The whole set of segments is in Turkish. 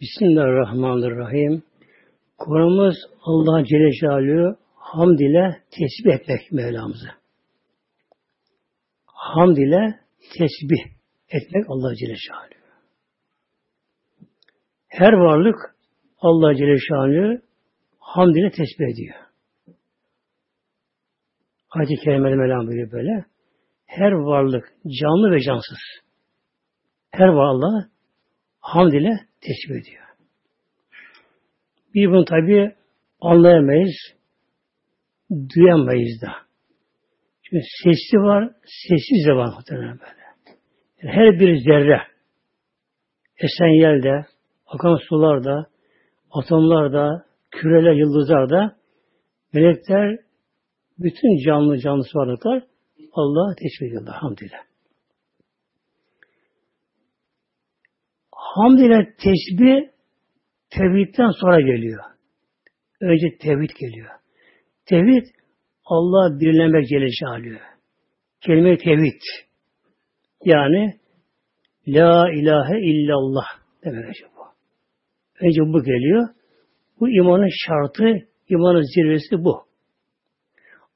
Bismillahirrahmanirrahim. Konumuz Allah Celle Celaluhu hamd ile tesbih etmek Mevlamızı. Hamd ile tesbih etmek Allah Celle Celaluhu. Her varlık Allah Celle Celaluhu hamd ile tesbih ediyor. Ayet-i Kerime'de Mevlam böyle. Her varlık canlı ve cansız. Her varlık hamd ile tesbih ediyor. Bir bunu tabi anlayamayız, duyamayız da. Çünkü sesli var, sessiz de var muhtemelen böyle. Yani her bir zerre, esen yerde, akan sularda, atomlarda, küreler, yıldızlarda melekler, bütün canlı canlısı varlıklar Allah'a teşvik ediyorlar hamdülillah. Hamd ile tesbih tevhidden sonra geliyor. Önce tevhid geliyor. Tevhid Allah birlemek Celle Celaluhu. Kelime tevhid. Yani La ilahe illallah demek bu. Önce bu geliyor. Bu imanın şartı, imanın zirvesi bu.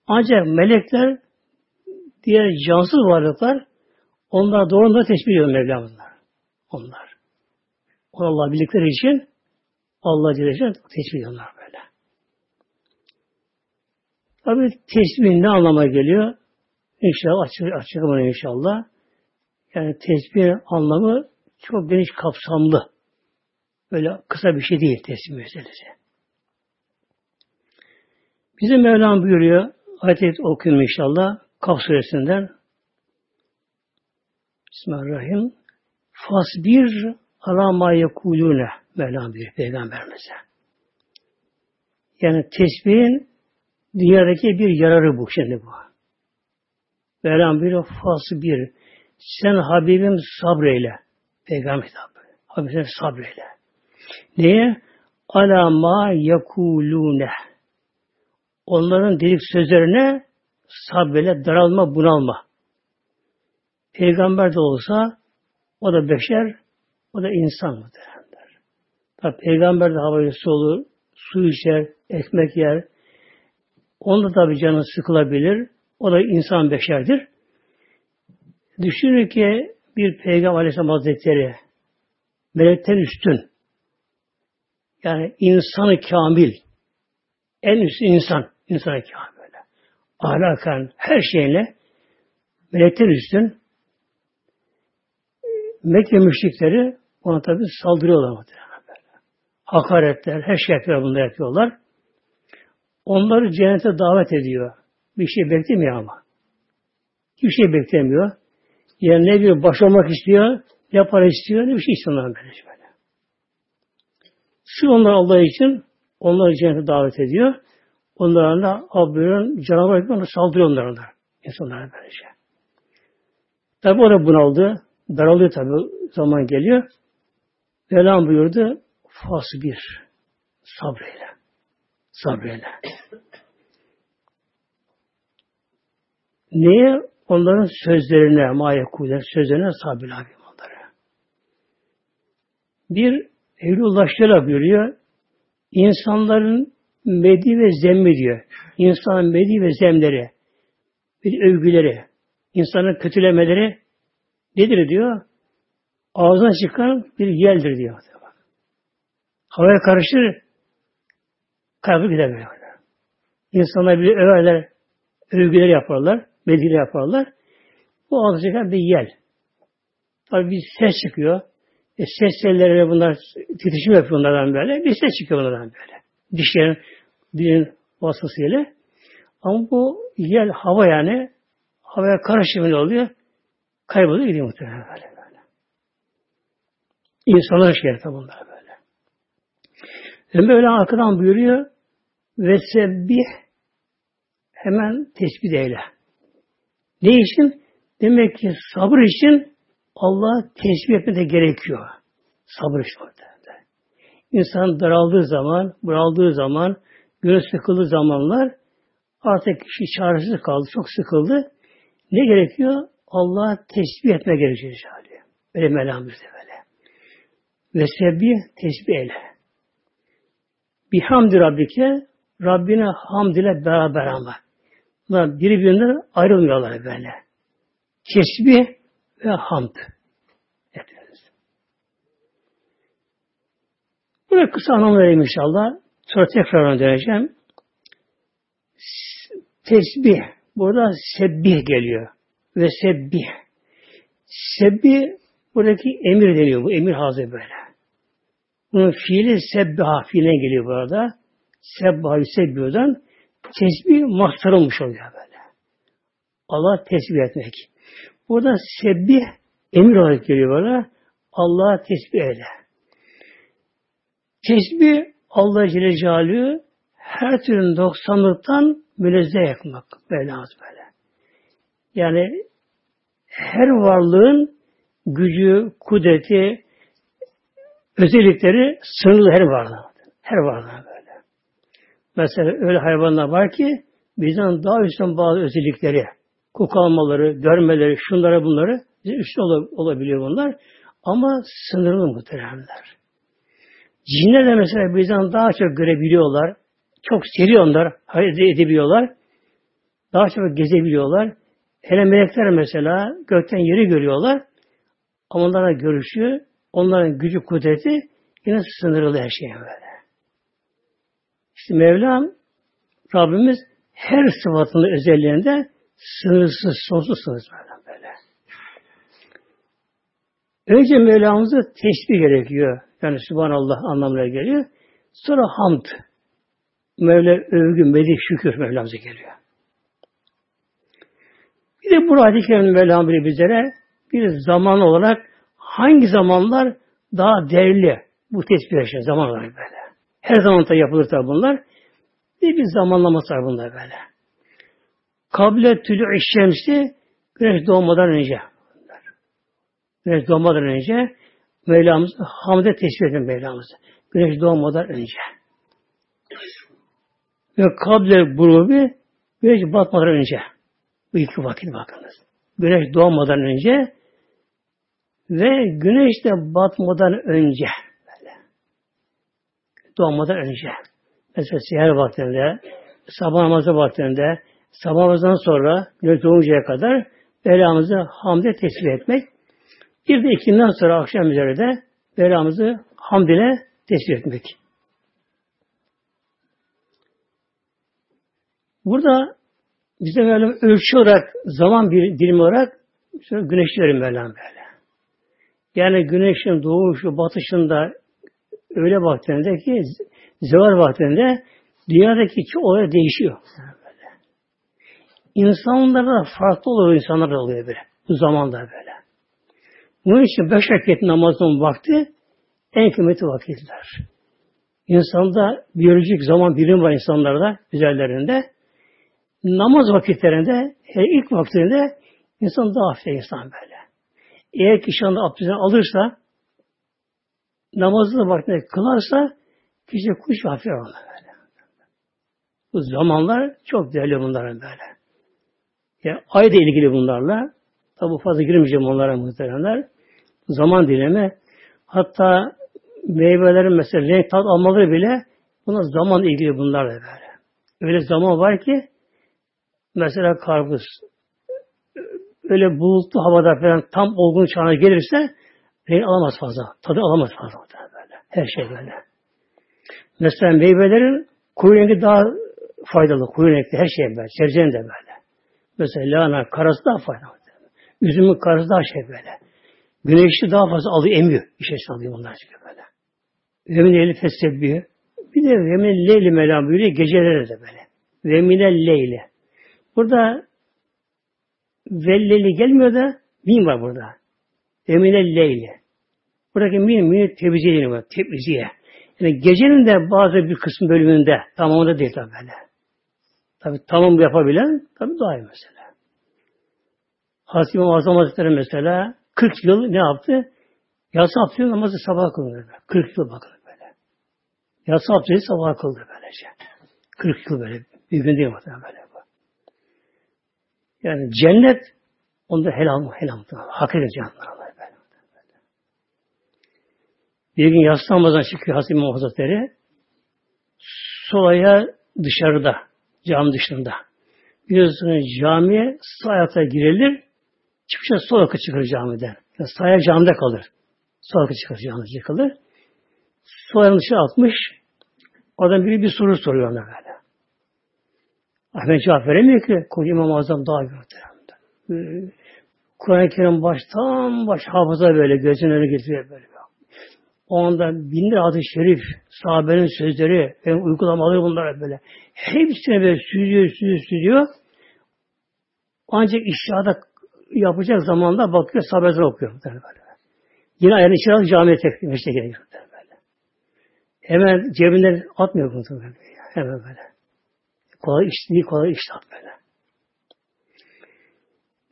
Ancak melekler, diğer cansız varlıklar, onlar doğrudan teşbih ediyor Mevlamızlar. Onlar. Allah bildikleri için Allah Celle Celaluhu tesbih ediyorlar böyle. Tabi tesbih ne anlama geliyor? İnşallah açık, açık bunu inşallah. Yani tesbih anlamı çok geniş kapsamlı. Böyle kısa bir şey değil tesbih meselesi. Bizim Mevlam buyuruyor, ayet okuyun inşallah, Kaf suresinden. Bismillahirrahmanirrahim. Fasbir ala ma yekulune Mevlam bir peygamberimize. Yani tesbihin dünyadaki bir yararı bu şimdi bu. Mevlam bir fası bir. Sen Habibim sabreyle. Peygamber hitabı. Habibim sabreyle. Neye? Ala ma yekulune. Onların dedik sözlerine sabreyle daralma, bunalma. Peygamber de olsa o da beşer, o da insan muhtemelenler. Tabi peygamber de havayı olur, su içer, ekmek yer. Onda tabi canı sıkılabilir. O da insan beşerdir. Düşünün ki bir peygamber aleyhisselam hazretleri melekten üstün yani insanı kamil en üst insan insanı kamil böyle. Ahlakan her şeyle melekten üstün Mekke müşrikleri ona tabi saldırıyorlar. Hakaretler, her şey yapıyorlar, bunu yapıyorlar. Onları cennete davet ediyor. Bir şey beklemiyor ama. Hiçbir şey beklemiyor. Yani ne bir baş olmak istiyor, ne para istiyor, ne bir şey istiyor onların böyle. Sırf onlar Allah için onları cennete davet ediyor. Onlara da abdülün canavar onu saldırıyor onlara da. İnsanlara böylece. Tabi o da bunaldı. Daralıyor tabi zaman geliyor. Mevlam buyurdu bir sabreyle. Sabreyle. Neye? Onların sözlerine, mayekule, sözlerine sabir abi onları. Bir Evlullah şöyle buyuruyor. İnsanların medi ve zemmi diyor. İnsanın medi ve zemleri, bir övgüleri, insanın kötülemeleri nedir diyor? Ağzına çıkan bir yeldir diyor. Havaya karışır, kaybı gider böyle. İnsanlar bir överler, övgüler yaparlar, medine yaparlar. Bu ağzına çıkan bir yel. Tabi bir ses çıkıyor. E, ses tellerine bunlar titreşim yapıyor bunlardan böyle. Bir ses çıkıyor bunlardan böyle. Dişlerin, dilin vasıtasıyla. Ama bu yel hava yani havaya karışımı oluyor. Kayboluyor gidiyor muhtemelen böyle. İnsanlar şey bunlar böyle. Ve böyle arkadan buyuruyor ve sebbih hemen tespit eyle. Ne için? Demek ki sabır için Allah tesbih etme de gerekiyor. Sabır işte orada. İnsan daraldığı zaman, bunaldığı zaman, göğe sıkıldığı zamanlar artık kişi çaresiz kaldı, çok sıkıldı. Ne gerekiyor? Allah tesbih etme gerekiyor. Böyle melamızda böyle. Ve sebbi tesbih eyle. Bihamdi Rabbike Rabbine hamd ile beraber ama. Bunlar birbirinden ayrılmıyorlar böyle. Tesbih ve hamd. Hepiniz. Bunu kısa anlam vereyim inşallah. Sonra tekrar döneceğim. Tesbih. Burada sebbih geliyor. Ve sebbih. Sebbih buradaki emir deniyor. Bu emir hazır böyle. Bunun fiili sebbiha fiiline geliyor burada. Sebbiha sebbiyodan tesbih mahtarılmış oluyor böyle. Allah tesbih etmek. Burada sebbih emir olarak geliyor bana. Allah'a tesbih eyle. Tesbih Allah Celle Celaluhu her türlü doksanlıktan münezzeh yapmak böyle lazım böyle. Yani her varlığın gücü, kudreti, özellikleri sınırlı her varlığa. Her varlığa böyle. Mesela öyle hayvanlar var ki bizden daha üstün bazı özellikleri, koku almaları, görmeleri, şunlara bunları üstün olabiliyor bunlar. Ama sınırlı muhteremler. Cinler de mesela bizden daha çok görebiliyorlar. Çok seri onlar, hareket edebiliyorlar. Daha çok gezebiliyorlar. Hele melekler mesela gökten yeri görüyorlar. Ama onlarla görüşü, onların gücü, kudreti yine sınırlı her şey böyle. İşte Mevlam Rabbimiz her sıfatında özelliğinde sınırsız, sonsuz sınırsız böyle. Önce Mevlamızı tesbih gerekiyor. Yani Subhanallah anlamına geliyor. Sonra hamd. Mevla övgü, medih, şükür Mevlamıza geliyor. Bir de bu hadis-i kerim Mevlam bizlere bir zaman olarak hangi zamanlar daha değerli bu tespit yaşar zaman olarak böyle. Her zaman da yapılır tabi bunlar. Bir, bir zamanlaması var bunlar böyle. Kable tülü şemsi güneş doğmadan önce. Güneş doğmadan önce Mevlamız hamde teşbih edin Mevlamızı. Güneş doğmadan önce. Ve kable grubi güneş batmadan önce. Bu iki vakit bakınız. Güneş doğmadan önce ve güneş de batmadan önce. Böyle. Doğmadan önce. Mesela seher vaktinde, sabah namazı vaktinde, sabah namazından sonra güneş doğuncaya kadar belamızı hamde tesbih etmek. Bir de ikinden sonra akşam üzere de belamızı hamd ile tesbih etmek. Burada bize böyle ölçü olarak, zaman bir dilim olarak şöyle güneşlerin Mevlam böyle. Yani güneşin doğuşu, batışında öyle vaktinde ki zeval vaktinde dünyadaki olay değişiyor. Böyle. İnsanlarda farklı oluyor, insanlar oluyor böyle. Bu zamanda böyle. Bunun için beş vakit namazın vakti en kıymetli vakitler. İnsanda biyolojik zaman birim var insanlarda, üzerlerinde namaz vakitlerinde, ilk vaktinde insan daha hafif insan böyle. Eğer kişi anda abdestini alırsa, namazını vaktinde kılarsa, kişi kuş hafif olur böyle. Bu zamanlar çok değerli bunların böyle. Yani ay da ilgili bunlarla. Tabi fazla girmeyeceğim onlara muhteremler. Zaman dileme. Hatta meyvelerin mesela renk tat almaları bile buna zaman ilgili bunlar da böyle. Öyle zaman var ki mesela karpuz öyle bulutlu havada falan tam olgun çağına gelirse renk alamaz fazla. Tadı alamaz fazla. Böyle. Her şey böyle. Mesela meyvelerin koyu rengi daha faydalı. Koyu renkli her şey böyle. Sebzenin de böyle. Mesela lahana karası daha faydalı. Üzümün karası daha şey böyle. Güneşi daha fazla alıyor, emiyor. Bir şey alıyor bunlar çünkü böyle. Vemin eli fesebbiyor. Bir de vemin leyli melam buyuruyor geceleri de böyle. Vemine leyli. Burada velleli gelmiyor da min var burada. Vemine leyli. Buradaki min, min tebliziye deniyor. Tebliziye. Yani gecenin de bazı bir kısım bölümünde tamamında değil tabi böyle. Tabi tamam yapabilen tabi daha iyi mesela. Hazreti Azam Hazretleri mesela 40 yıl ne yaptı? Yatsı abdesti namazı sabah kıldı. 40 yıl bakın böyle. Yatsı abdesti sabah kıldı böylece. 40 yıl böyle. Bir gün değil muhtemelen böyle. Yani cennet onda helal mı? Helal mı? Böyle. böyle. Bir gün yatsı çıkıyor Hazreti İmam Hazretleri. Sol dışarıda, cam dışında. Biliyorsunuz camiye sağ ayakta girilir, çıkışa sol ayağı çıkar camiden. Yani sağ ayak camide kalır. Sol ayağı çıkar camide çıkılır. Sol ayağını dışarı atmış, oradan biri bir soru soruyor ona böyle. Ahmet cevap veremiyor ki, koca İmam Azam daha gördü. Kur'an-ı Kerim baştan baş hafıza böyle gözünün önüne getiriyor böyle. O anda binler adı şerif, sahabenin sözleri, benim uygulamaları bunlar böyle. Hepsine böyle süzüyor, süzüyor, süzüyor. Ancak işaret yapacak zamanda bakıyor, sahabeler okuyor. Böyle. Yine ayağını içeri camiye tekrar işte geliyor. Böyle. Hemen cebinden atmıyor bunu böyle. Hemen böyle. Kolay iş kolay iş böyle.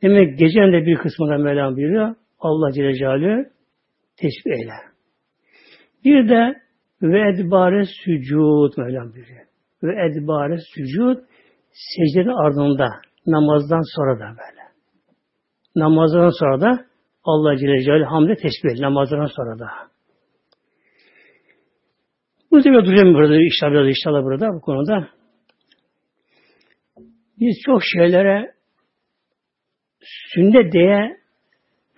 Demek gecenin de bir kısmında Mevlam buyuruyor. Allah Celle Celaluhu tesbih eyle. Bir de ve edbare sücud Mevlam buyuruyor. Ve edbare sücud secdenin ardında namazdan sonra da böyle. Namazdan sonra da Allah Celle Celaluhu hamle tesbih namazdan sonra da. Bu sefer duracağım burada inşallah, biraz inşallah burada bu konuda. Biz çok şeylere sünnet diye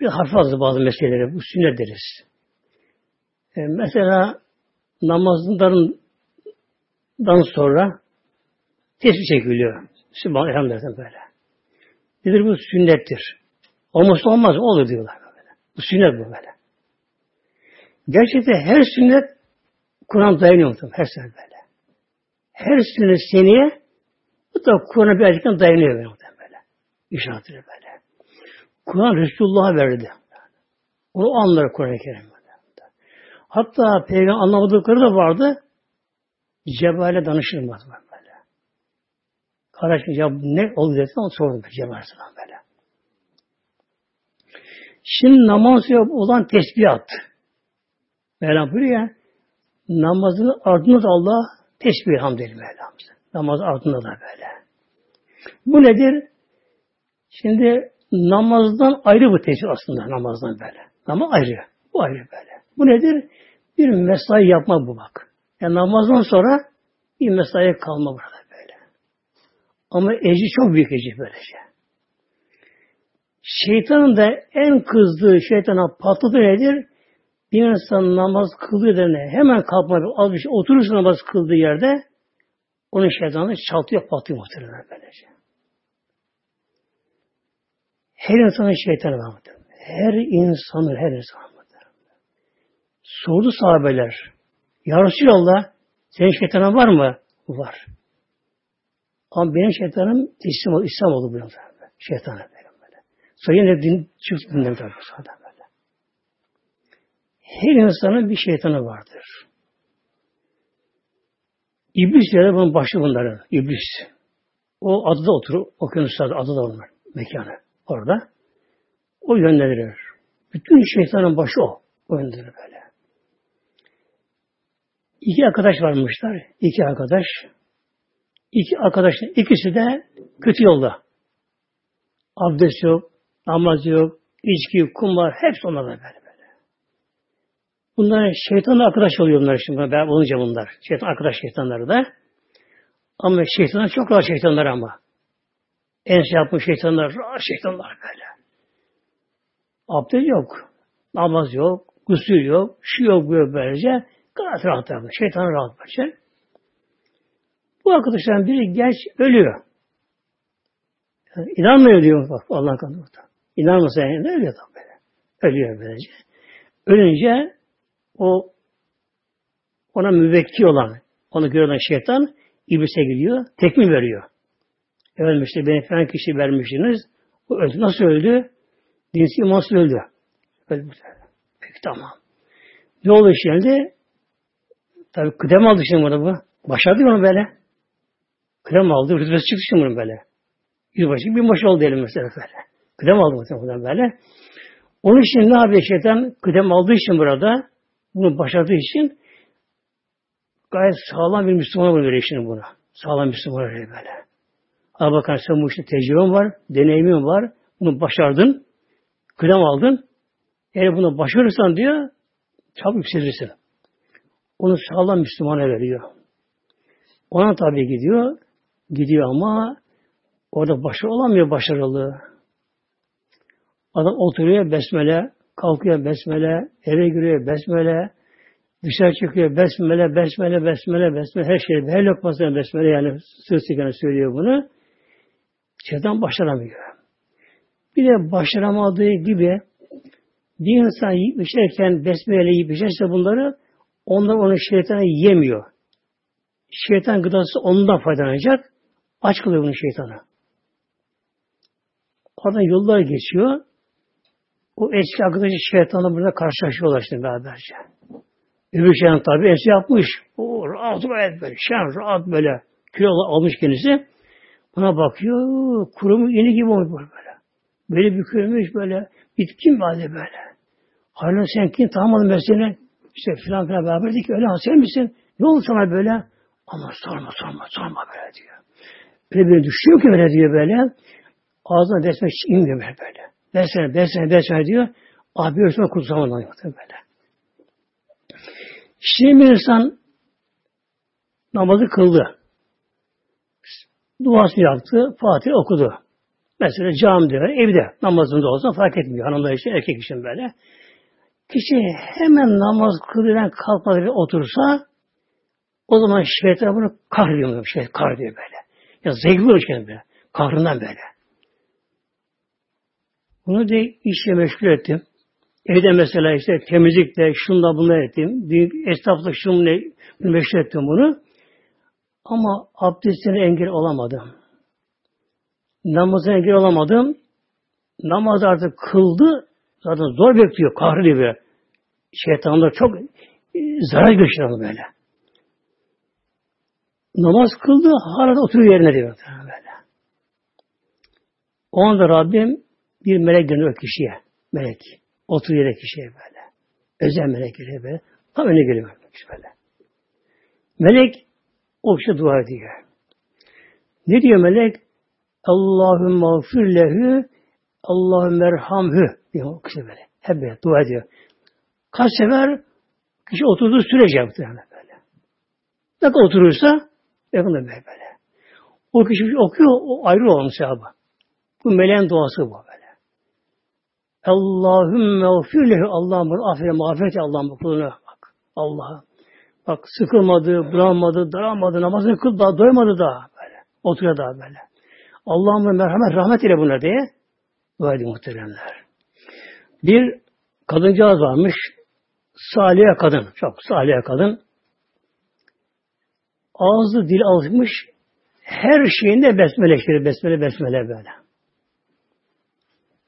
bir harf alırız bazı meseleleri. Bu sünnet deriz. E, mesela namazından sonra tesbih çekiliyor. Sübhan elhamdülillah böyle. Nedir bu sünnettir. Olmazsa olmaz olur diyorlar böyle. Bu sünnet bu böyle. Gerçekten her sünnet Kur'an dayanıyor muhtemelen. Her sünnet böyle. Her sünnet seneye bu da Kur'an'a bir açıktan dayanıyor böyle. böyle. İşaretleri böyle. Kur'an Resulullah'a verdi. Onu anlar Kur'an-ı Kerim. Hatta peygamber anlamadıkları da vardı. Cebrail'e danışırmaz böyle. Kardeşim ya ne oldu dedi onu sordum Cebrail'e böyle. Şimdi namaz olan tesbihat. Mevlam buyuruyor ya, namazın ardında da Allah tesbih hamdeli Mevlamız. Namaz ardında da böyle. Bu nedir? Şimdi namazdan ayrı bu tesbih aslında namazdan böyle. Namaz ayrı. Bu ayrı böyle. Bu nedir? Bir mesai yapma bu bak. Yani namazdan sonra bir mesai kalma burada böyle. Ama ecri çok büyük ecri böylece. Şeytanın da en kızdığı şeytana patladı nedir? Bir insan namaz kıldığı derine hemen kalkma, az bir şey oturursa namaz kıldığı yerde onun şeytanı çaltıyor, patlıyor muhtemelen böylece. Her insanın şeytanı var muhtemelen. Her insanın, her insanın. Sordu sahabeler. Ya Resulallah senin şeytanın var mı? Var. Ama benim şeytanım İslam, oldu, İslam oldu bu Şeytana böyle. böyle. Sonra yine din çıktı sonra böyle. Her insanın bir şeytanı vardır. İblis diye bunun başı bunların. İblis. O adada oturur. Okyanuslarda adada onlar. Mekanı. Orada. O yönlendirir. Bütün şeytanın başı o. O yönlendirir böyle. İki arkadaş varmışlar. İki arkadaş. İki arkadaşın ikisi de kötü yolda. Abdest yok, namaz yok, içki, kumar, hepsi onlarda böyle böyle. Bunlar şeytan arkadaş oluyor bunlar şimdi. Ben olunca bunlar. Şeytan arkadaş şeytanları da. Ama şeytanlar çok rahat şeytanlar ama. En şey yapmış şeytanlar, rahat şeytanlar böyle. Abdest yok. Namaz yok. Gusül yok. Şu yok böyle böylece. Gayet rahat rahat. Şeytan rahat başlar. Bu arkadaşların biri genç ölüyor. Yani inanmıyor diyor bak Allah kanı İnanmasa yani ölüyor tabi böyle. Ölüyor böylece. Ölünce o ona müvekki olan, onu gören şeytan iblise gidiyor, tekmi veriyor. Efendim beni falan kişi vermişsiniz. O öldü. Nasıl öldü? Dinsi imansız öldü. Öldü. Peki tamam. Ne oldu şimdi? Tabi kıdem aldı şimdi bunu bu. Başardı onu böyle. Kıdem aldı. Rütbesi çıktı şimdi bunu böyle. Yüzbaşı bir başı oldu elim mesela böyle. Kıdem aldı muhtemelen böyle. Onun için ne yapıyor şeytan? Kıdem aldığı için burada bunu başardığı için gayet sağlam bir Müslüman bunu veriyor şimdi buna. Sağlam Müslüman veriyor böyle. Al bakar sen bu işte tecrüben var, deneyimin var. Bunu başardın. Kıdem aldın. Eğer bunu başarırsan diyor çabuk yükselirsin. Onu sağlam Müslümana veriyor. Ona tabi gidiyor. Gidiyor ama orada başarılı olamıyor başarılı. Adam oturuyor besmele, kalkıyor besmele, eve giriyor besmele, dışarı çıkıyor besmele, besmele, besmele, besmele, her şey, her lokmasına besmele yani sırsigana söylüyor bunu. Şeytan başaramıyor. Bir de başaramadığı gibi bir insan yiyip içerken besmele yiyip içerse bunları onlar onu şeytana yemiyor. Şeytan gıdası ondan faydalanacak. Aç kılıyor bunu şeytana. Oradan yıllar geçiyor. O eski arkadaşı şeytanla burada karşılaşıyorlar şimdi beraberce. Öbür şeytan tabi eski yapmış. O rahat rahat böyle. Şen rahat böyle. Kilo almış kendisi. Buna bakıyor. Kurumu yeni gibi olmuş böyle. Böyle bükülmüş böyle. Bitkin halde böyle. Hala sen kim tanımadın ben seni. İşte filan filan beraberdik. Öyle sen misin? Ne oldu sana böyle? Ama sorma sorma sorma böyle diyor. Öyle bir düşüyor ki böyle diyor böyle. Ağzına besme inmiyor böyle Besme, besme, besme diyor. Abi ölçme kutsamadan yaptı böyle. Şimdi bir insan namazı kıldı. Duasını yaptı, Fatih okudu. Mesela camide, evde namazında olsa fark etmiyor. Hanımlar için, erkek için böyle. Kişi hemen namaz kılırken kalkmadı ve otursa o zaman şeytan bunu kahrediyor. Şey, kahrediyor böyle. Ya zevkli şey böyle. Kahrından böyle. Bunu da işle meşgul ettim. Evde mesela işte temizlikle, şunla bunu ettim. Esnafla şunla meşgul ettim bunu. Ama abdestine engel olamadım. Namazına engel olamadım. Namaz artık kıldı. Zaten zor bekliyor. Kahrediyor böyle. Şeytanlar çok e, zarar gösteriyor böyle. Namaz kıldı. Hala oturuyor yerine diyor. Böyle. O anda Rabbim bir melek gönderiyor kişiye. Melek. Oturuyor kişiye böyle. Özel melek geliyor böyle. Tam öne geliyor böyle. Melek o kişi dua ediyor. Ne diyor melek? Allahümme gfir lehu Allahümme erhamhü diyor o kişi böyle. Hep böyle dua ediyor. Kaç sefer kişi oturduğu sürece yaptı yani böyle. Ne kadar oturursa yakında böyle. O kişi okuyor, o ayrı onun sevabı. Bu meleğin duası bu böyle. Allahümme gfirlehu Allah'ım bunu affet, mağfiret Allah'ım bu kuluna bak. Allah'ım. Bak sıkılmadı, bulanmadı, daralmadı, namazını kıl daha doymadı daha böyle. Oturuyor daha böyle. Allah'ım merhamet, rahmet ile buna diye dua edin muhteremler. Bir kadıncağız varmış. Salih kadın. Çok salih kadın. Ağzı dil alışmış. Her şeyinde besmele işte, besmele besmele böyle.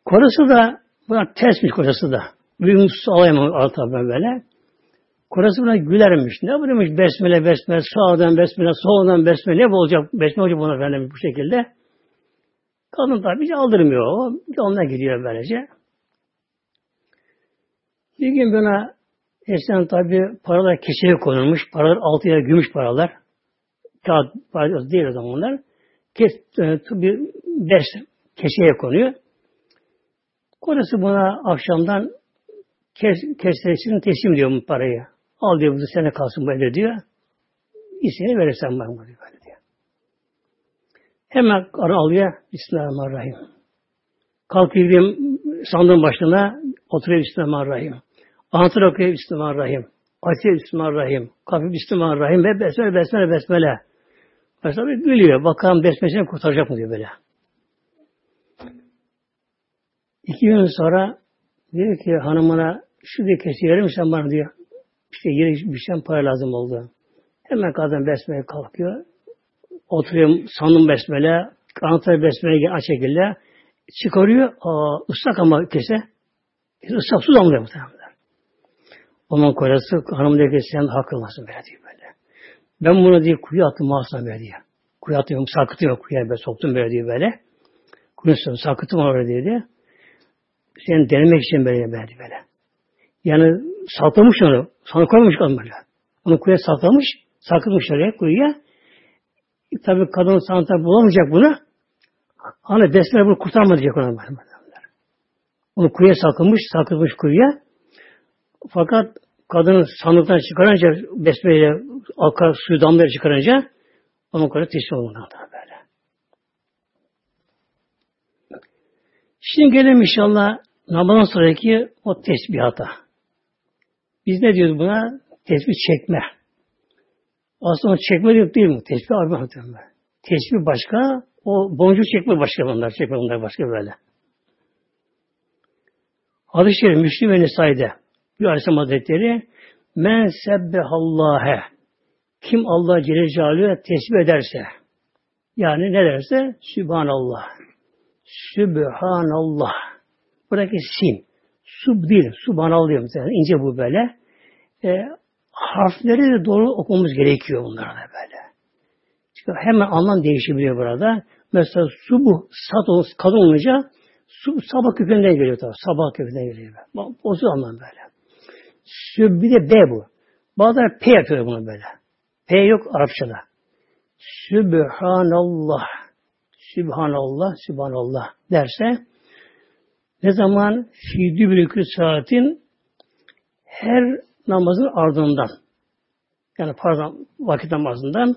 Korusu da buna tersmiş kocası da. Büyük alayım alta böyle. Kocası buna gülermiş. Ne buyurmuş besmele besmele, sağdan besmele, soldan besmele. Ne olacak? Besmele olacak buna efendim bu şekilde. Kadın tabi hiç aldırmıyor o. Onunla gidiyor böylece. Bir gün buna eskiden tabi paralar keseye konulmuş. Paralar altı ya gümüş paralar. Kağıt paralar değil o zamanlar. Kes, e, bir ders keseye konuyor. Kocası buna akşamdan kes, kestirisini teslim diyor bu parayı. Al diyor bu sene kalsın böyle diyor. İsteyene verirsen bana böyle diyor. Hemen ara alıyor. Bismillahirrahmanirrahim. Kalkıyor gideyim sandığın başına oturuyor Bismillahirrahmanirrahim. Anahtar okuyor Bismillahirrahmanirrahim. Açıyor Bismillahirrahmanirrahim. Kapıyor Bismillahirrahmanirrahim ve besmele besmele besmele. Mesela gülüyor. Bakalım besmele kurtaracak mı diyor böyle. İki gün sonra diyor ki hanımına şu bir kesi verir misin bana diyor. İşte yeri bir şey para lazım oldu. Hemen kadın besmele kalkıyor. Oturuyor sandım besmele. Anahtar besmele aç şekilde. Çıkarıyor. Aa, ıslak ama kese. Islak su damlıyor muhtemelen. Onun kocası hanım diyor ki sen haklısın böyle diyor böyle. Ben bunu diye kuyu attım mağazına böyle diyor. Kuyu attım, sarkıtıyor kuyuya böyle soktum böyle diyor böyle. Kuyu sarkıttım oraya diyor. Sen denemek için böyle böyle böyle. Yani saklamış onu. Sana koymamış böyle. Onu kuyuya saklamış. Sakılmış oraya kuyuya. E, Tabi kadın sanata bulamayacak bunu. Hani besmele bunu kurtarma diyecek ona. Onu kuyuya saklamış, sakılmış kuyuya. Fakat kadının sandıktan çıkarınca besmeyle akar suyu damlaya çıkarınca onun kadar tesbih olmadan böyle. Şimdi gelelim inşallah namazdan sonraki o tesbihata. Biz ne diyoruz buna? Tesbih çekme. Aslında çekme yok değil mi? Tesbih arba Tesbih başka, o boncuk çekme başka bunlar. Çekme bunlar başka böyle. Hadis-i Şerif Müslim ve Nisai'de bir Aleyhisselam Hazretleri Men sebbehallâhe kim Allah Celle Celaluhu'ya tesbih ederse yani ne derse Sübhanallah Sübhanallah buradaki sin sub değil subhanallah diyor mesela ince bu böyle e, harfleri de doğru okumamız gerekiyor bunlarda böyle. Çünkü hemen anlam değişebiliyor burada. Mesela subuh sat kadın olunca su, sabah kökünden geliyor tabi. Sabah kökünden geliyor. Bozul anlam böyle. Süb bir de B bu. Bazıları P yapıyor bunu böyle. P yok Arapçada. Sübhanallah. Sübhanallah, Sübhanallah derse ne zaman fiidü bir saatin her namazın ardından yani pardon vakit namazından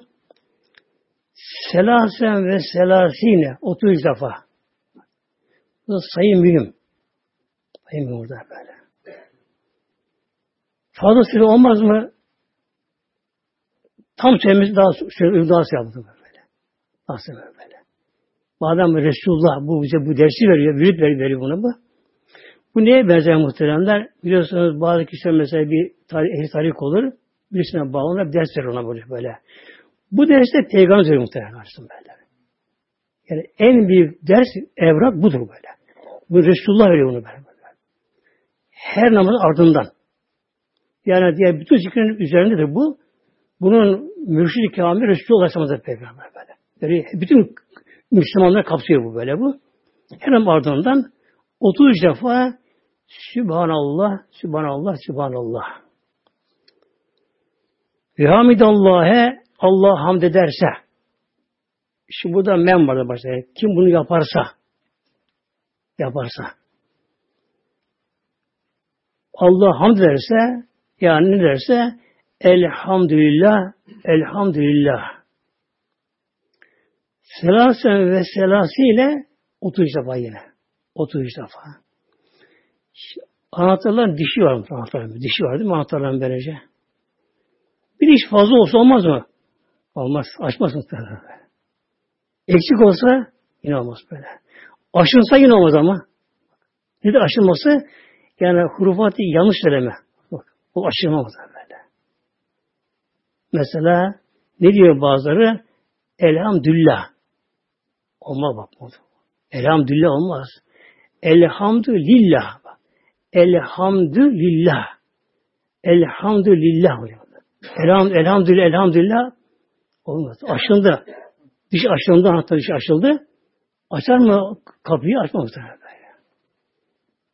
selasen ve selasine 30 defa bu sayı mühim. Sayı mühim burada böyle. Fazla süre olmaz mı? Tam söylemesi daha şöyle daha yaptı böyle. Nasıl böyle? Madem Resulullah bu bize bu dersi veriyor, vücut veriyor, veriyor bunu bu. Bu neye benzer muhteremler? Biliyorsunuz bazı kişiler mesela bir tarih, ehli tarih olur, birisine bağlanır, ders verir ona böyle. böyle. Bu derste peygamber veriyor muhteremler böyle. Yani en büyük ders, evrak budur böyle. Bu Resulullah veriyor bunu böyle. böyle. Her namaz ardından. Yani diğer bütün zikrin üzerindedir bu. Bunun mürşid-i kamil Resulullah Aleyhisselam'da peygamber böyle. Yani bütün Müslümanlar kapsıyor bu böyle bu. Namaz ardından 30 defa Sübhanallah, Sübhanallah, Sübhanallah. Ve hamidallâhe Allah hamd ederse şimdi burada men var başta. Kim bunu yaparsa yaparsa Allah hamd ederse yani ne derse elhamdülillah elhamdülillah selasen ve selasiyle 30 defa yine. 33 defa. Anahtarların dişi var mı? Anahtarların dişi var değil mi? Anahtarların böylece. Bir diş fazla olsa olmaz mı? Olmaz. Açmaz mı? Eksik olsa yine olmaz böyle. Aşınsa yine olmaz ama. Ne de aşılması? Yani hurufatı yanlış söyleme. Bak, o aşılmaz böyle. Mesela ne diyor bazıları? Elhamdülillah. Olmaz bak. Elhamdülillah olmaz. Elhamdülillah. Elhamdülillah. Elhamdülillah. Elham, elhamdülillah, elhamdülillah. Olmaz. Aşıldı. Diş açıldı, hatta diş açıldı. Açar mı kapıyı? Açmaz.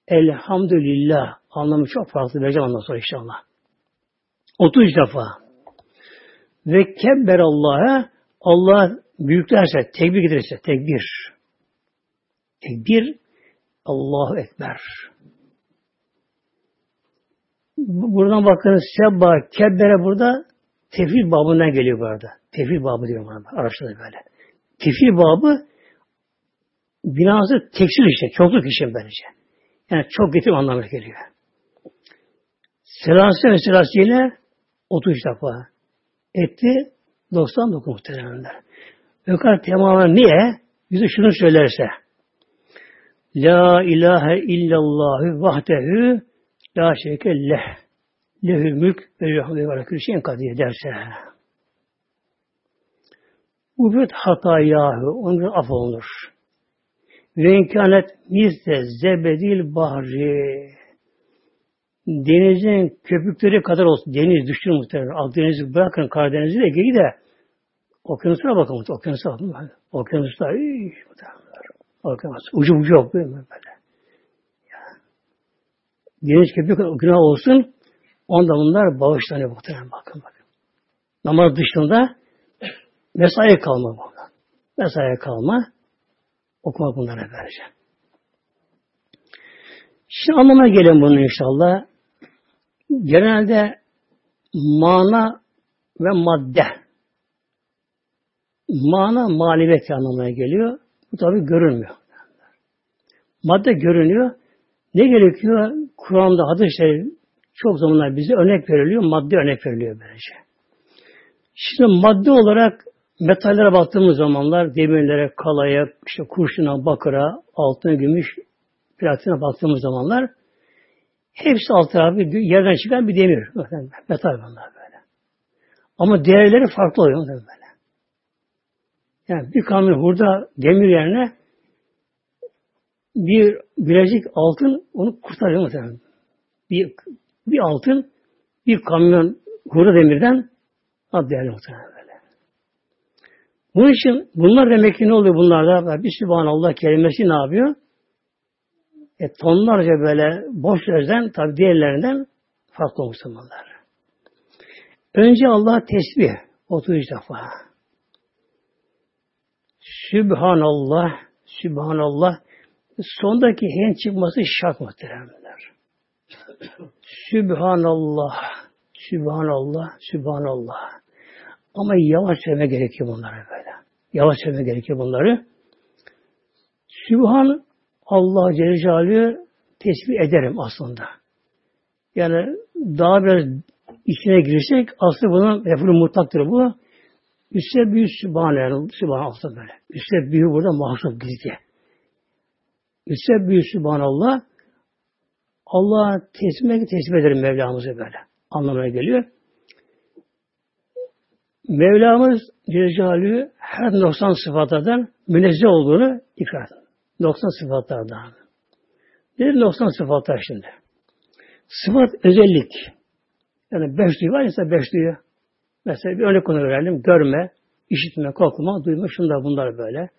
Elhamdülillah. Anlamı çok farklı. Vereceğim ondan sonra inşallah. 30 defa. Ve kebber Allah'a Allah büyüklerse, tekbir getirirse, tekbir. Tekbir Allahu Ekber. Buradan bakın sebba, kebbere burada tefil babından geliyor bu arada. Tefil babı diyor bana. Araçta böyle. Tefil babı binası tekstil işte. Çokluk işin bence. Yani çok getir anlamına geliyor. Selası ve selasiyle 30 defa etti 99 muhtemelenler. Yukarı tamamen niye? Yüzü şunu söylerse La ilahe illallah vahdehu la şerike leh. Lehül mülk ve yuhamdu ve rakül şeyin kadiye derse. Bir hatayahu. Onun af olunur. Ve imkanet misle zebedil bahri. Denizin köpükleri kadar olsun. Deniz düşün muhtemelen. Akdeniz'i bırakın Karadeniz'i de geri de okyanuslara bakın. Okyanusa bakın. Okyanuslar. Okyanus. Ucu ucu yok böyle. Ya. Deniz köpük günah olsun onda bunlar bağışlanıyor muhtemelen bakın bakın. Namaz dışında mesai kalma bu. Mesai kalma okuma bunlara vereceğim. Şimdi anlamına gelen bunu inşallah. Genelde mana ve madde. Mana maneviyat anlamına geliyor. Bu tabi görünmüyor. Madde görünüyor. Ne gerekiyor? Kur'an'da hadisler çok zamanlar bize örnek veriliyor. Madde örnek veriliyor böylece. Şimdi madde olarak metallere baktığımız zamanlar demirlere, kalaya, işte kurşuna, bakıra, altına, gümüş, platine baktığımız zamanlar hepsi alt tarafı yerden çıkan bir demir. Metal bunlar böyle. Ama değerleri farklı oluyor böyle. Yani bir kamyon burada demir yerine bir bilezik altın onu kurtarıyor muhtemelen. Bir, bir altın bir kamyon hurda demirden daha değerli muhtemelen böyle. Bunun için bunlar demek ki ne oluyor bunlarda? Bir Sübhanallah kelimesi ne yapıyor? E, tonlarca böyle boş sözden tabi diğerlerinden farklı Müslümanlar. Önce Allah tesbih 33 defa. Sübhanallah, Sübhanallah. Sondaki hen çıkması şart muhteremler. Sübhanallah, Sübhanallah, Sübhanallah. Ama yavaş söyleme gerekiyor bunları böyle. Yavaş söyleme gerekiyor bunları. Sübhan Allah Celle Celaluhu tesbih ederim aslında. Yani daha biraz içine girsek aslında bunun lafı mutlaktır bu. Üste büyük sübhane sübhanallah böyle. Üste büyük burada mahsup gizli. Üste büyük sübhanallah Allah tesbih tesbih ederim Mevlamızı böyle. Anlamına geliyor. Mevlamız Celle her 90 sıfatlardan münezzeh olduğunu ikrar 90 sıfatlardan. Nedir 90 sıfatlar şimdi? Sıfat özellik. Yani beş duyu var ise beş duyu. Mesela bir örnek konu verelim. Görme, işitme, kokma, duyma, şunlar bunlar böyle.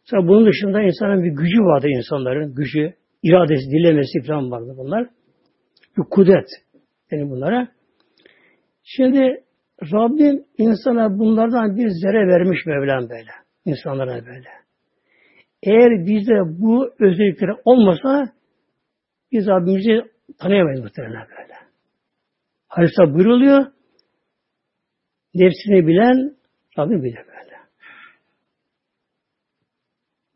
Mesela bunun dışında insanın bir gücü vardır insanların. Gücü, iradesi, dilemesi falan vardır bunlar. Bir kudret. Yani bunlara. Şimdi Rabbim insana bunlardan bir zerre vermiş Mevlam böyle. İnsanlara böyle. Eğer bizde bu özellikler olmasa biz Rabbimizi tanıyamayız muhtemelen böyle. Hadiste buyruluyor. Nefsini bilen Rabbim bilir böyle.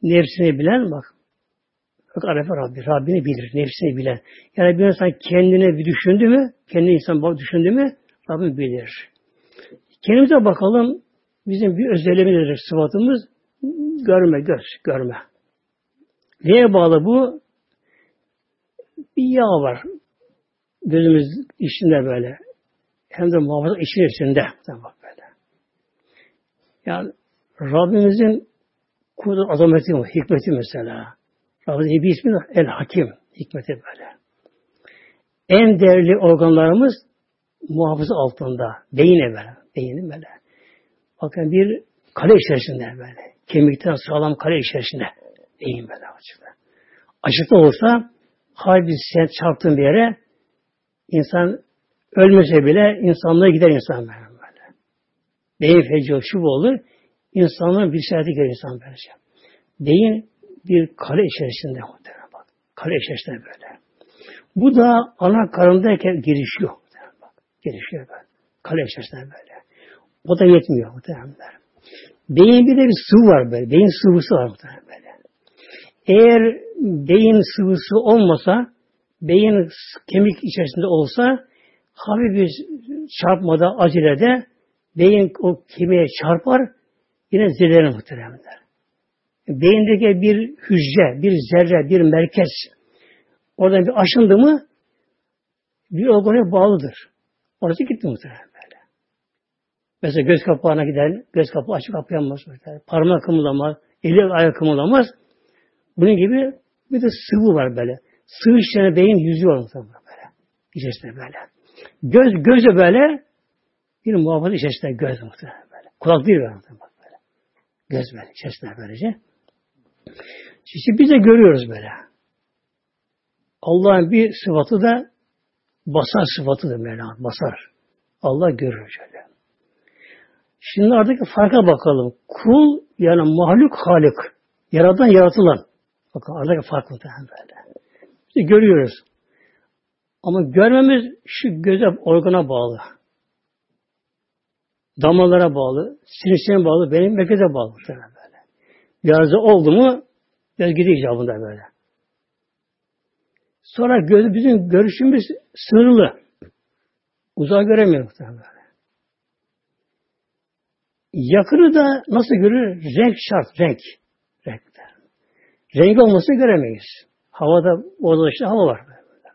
Nefsini bilen bak bak Arefe Rabbi, Rabbini bilir, nefsini bilen. Yani bir insan kendine bir düşündü mü, kendi insan düşündü mü, Rabbim bilir. Kendimize bakalım, bizim bir özelliğimiz sıfatımız, görme, göz, görme. Neye bağlı bu? Bir yağ var. Gözümüz içinde böyle. Hem de muhafaza. Bak böyle. Yani Rabbimizin kudret azameti, hikmeti mesela. Rabbimizin bir ismi El Hakim. Hikmeti böyle. En değerli organlarımız muhafaza altında. Beyin böyle. Beynin böyle. Bakın bir kale içerisinde böyle. Kemikten sağlam kale içerisinde. Beyin böyle açıkta. Açıkta olsa halbuki sen çarptığın bir yere insan ölmese bile insanlığa gider insan böyle. Beyin feci şu olur. İnsanlığın bir saati gelir insan böylece. Beyin bir kale içerisinde bak. Kale içerisinde böyle. Bu da ana karındayken gelişiyor. Bak, gelişiyor böyle. Kale içerisinde böyle. O da yetmiyor muhtemelen. Beyin bir de bir sıvı var böyle. Beyin sıvısı var muhtemelen böyle. Eğer beyin sıvısı olmasa, beyin kemik içerisinde olsa, hafif bir çarpmada, acelede beyin o kemiğe çarpar, yine zedelenir muhteremler. Beyindeki bir hücre, bir zerre, bir merkez, oradan bir aşındı mı, bir organa bağlıdır. Orası gitti muhtemelen. Mesela göz kapağına gider, göz kapağı açık kapayamaz. Parmak kımıldamaz, eli ayak kımıldamaz. Bunun gibi bir de sıvı var böyle. Sıvı içine beyin yüzü var böyle. İçerisinde böyle. Göz, göz böyle bir muhafaza içerisinde göz muhtemelen böyle. Kulak değil böyle. böyle. Göz böyle içerisinde böylece. Şimdi biz de görüyoruz böyle. Allah'ın bir sıfatı da basar sıfatıdır Mevla. Basar. Allah görür şöyle. Şimdi aradaki farka bakalım. Kul yani mahluk halik. Yaradan yaratılan. Bakın aradaki fark muhtemelen böyle. İşte görüyoruz. Ama görmemiz şu göze organa bağlı. Damarlara bağlı, sinirlerine bağlı, benim merkeze bağlı. Böyle. Biraz oldu mu göz gidiyor icabında böyle. Sonra göz, bizim görüşümüz sınırlı. Uzağa göremiyor muhtemelen böyle. Yakını da nasıl görür? Renk şart, renk. Renk. Rengi olmasa göremeyiz. Havada, orada işte hava var. Böyle.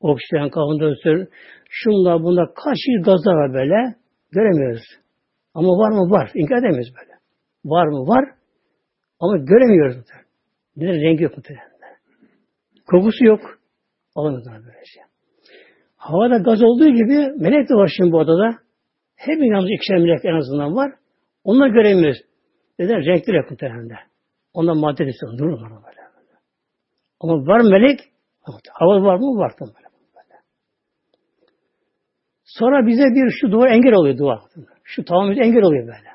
Oksijen, karbon dioksit, şunlar bunda kaç yıl gazlar var böyle. Göremiyoruz. Ama var mı? Var. İnkar edemeyiz böyle. Var mı? Var. Ama göremiyoruz. Neden? Rengi yok. Kokusu yok. Alamıyorlar böylece. Havada gaz olduğu gibi melek de var şimdi bu odada. Hep yalnız ikişer melek en azından var. Onunla göremiyoruz. Neden? Renkli yok muhtemelen. Ondan madde de durur böyle. Ama var melek, hava var mı? Var böyle. Sonra bize bir şu duvar engel oluyor duvar. Şu tamam engel oluyor böyle.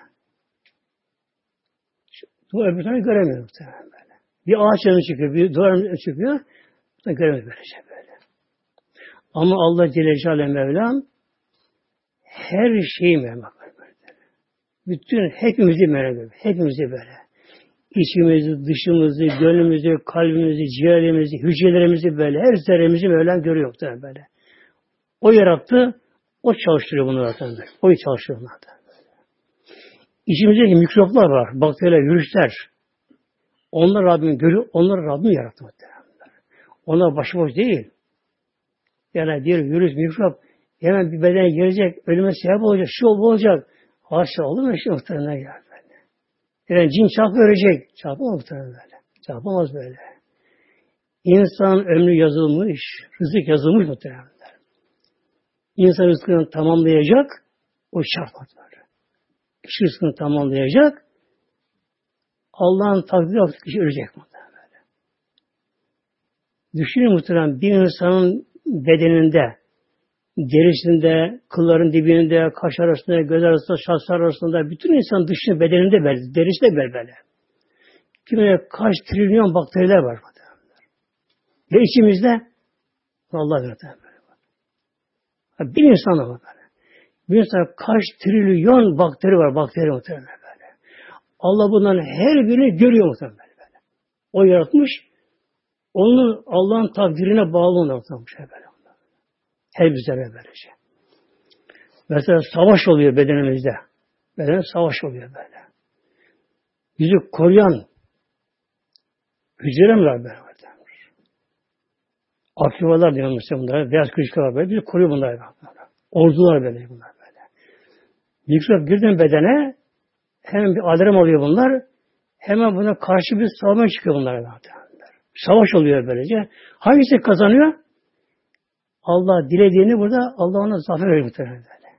Şu, duvar öbür tarafı göremiyor muhtemelen böyle. Bir ağaç yanı çıkıyor, bir duvar çıkıyor. Göremiyor böylece böyle. Ama Allah Celle Celaluhu Mevlam her şeyi merak Bütün hepimizi ediyor. Hepimizi böyle. İçimizi, dışımızı, gönlümüzü, kalbimizi, ciğerimizi, hücrelerimizi böyle, her zerremizi Mevlam görüyor böyle. O yarattı, o çalıştırıyor bunları zaten. O çalıştırıyor bunları. İçimizdeki mikroplar var, bakteriler, virüsler. Onlar Rabbim görüyor, onlar Rabbim yarattı muhtemelen. Onlar başıboş değil. Yani bir virüs, mikrop hemen bir bedene girecek, ölüme sebep olacak, şu olacak. Haşa olur mu şey muhtemelen ya böyle. Yani cin çarpı ölecek. Çarpamaz muhtemelen böyle. Çarpamaz böyle. İnsan ömrü yazılmış, rızık yazılmış muhtemelen. İnsan rızkını tamamlayacak, o şart var. Kişi rızkını tamamlayacak, Allah'ın takdiri vakti kişi ölecek muhtemelen. Düşünün muhtemelen bir insanın bedeninde, derisinde, kılların dibinde, kaş arasında, göz arasında, şahslar arasında, bütün insan dışında, bedeninde böyle, derisi de böyle. Kimine kaç trilyon bakteriler var. Ve içimizde Allah bilir. Bir insan da var böyle. Bir insan kaç trilyon bakteri var, bakteri muhtemelen böyle. Allah bunların her birini görüyor muhtemelen böyle. O yaratmış, onun Allah'ın takdirine bağlı onu yaratmış böyle. Her bize böylece. Mesela savaş oluyor bedenimizde. Beden savaş oluyor böyle. Bizi koruyan hücreler var böyle. Akrivalar diyor mesela bunlara. Beyaz kılıçkalar böyle. Bizi koruyor bunlar. Ordular böyle bunlar böyle. Mikrop girdiğin bedene hemen bir alarm oluyor bunlar. Hemen buna karşı bir savunma çıkıyor bunlar. Savaş oluyor böylece. Hangisi kazanıyor? Allah dilediğini burada Allah ona zafer veriyor muhtemelen böyle.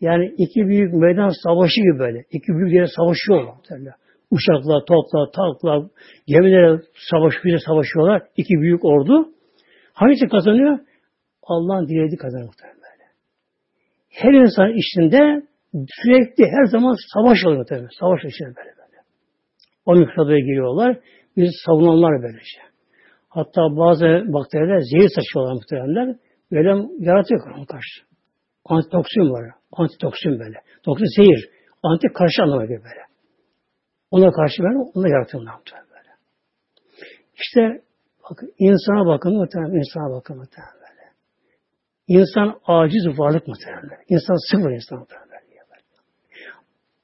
Yani iki büyük meydan savaşı gibi böyle. İki büyük yere savaşıyorlar muhtemelen. Uçakla, topla, tankla, gemilerle savaşıyor, savaşıyorlar. İki büyük ordu. Hangisi kazanıyor? Allah'ın dilediği kazanıyor muhtemelen böyle. Her insan içinde sürekli her zaman savaş oluyor muhtemelen. Savaş içinde böyle böyle. O mikroba giriyorlar. Biz savunanlar böylece. Hatta bazı bakteriler zehir saçıyorlar muhtemelenler. Böyle yaratıyor ona karşı. Antitoksin var. Antitoksin böyle. Toksin zehir. Anti karşı anlamına böyle. Ona karşı böyle, onu yaratıyor muhtemelen böyle. İşte bakın, insana bakın muhtemelen, insana bakın muhtemelen böyle. İnsan aciz varlık muhtemelen. İnsan sıfır insan muhtemelen.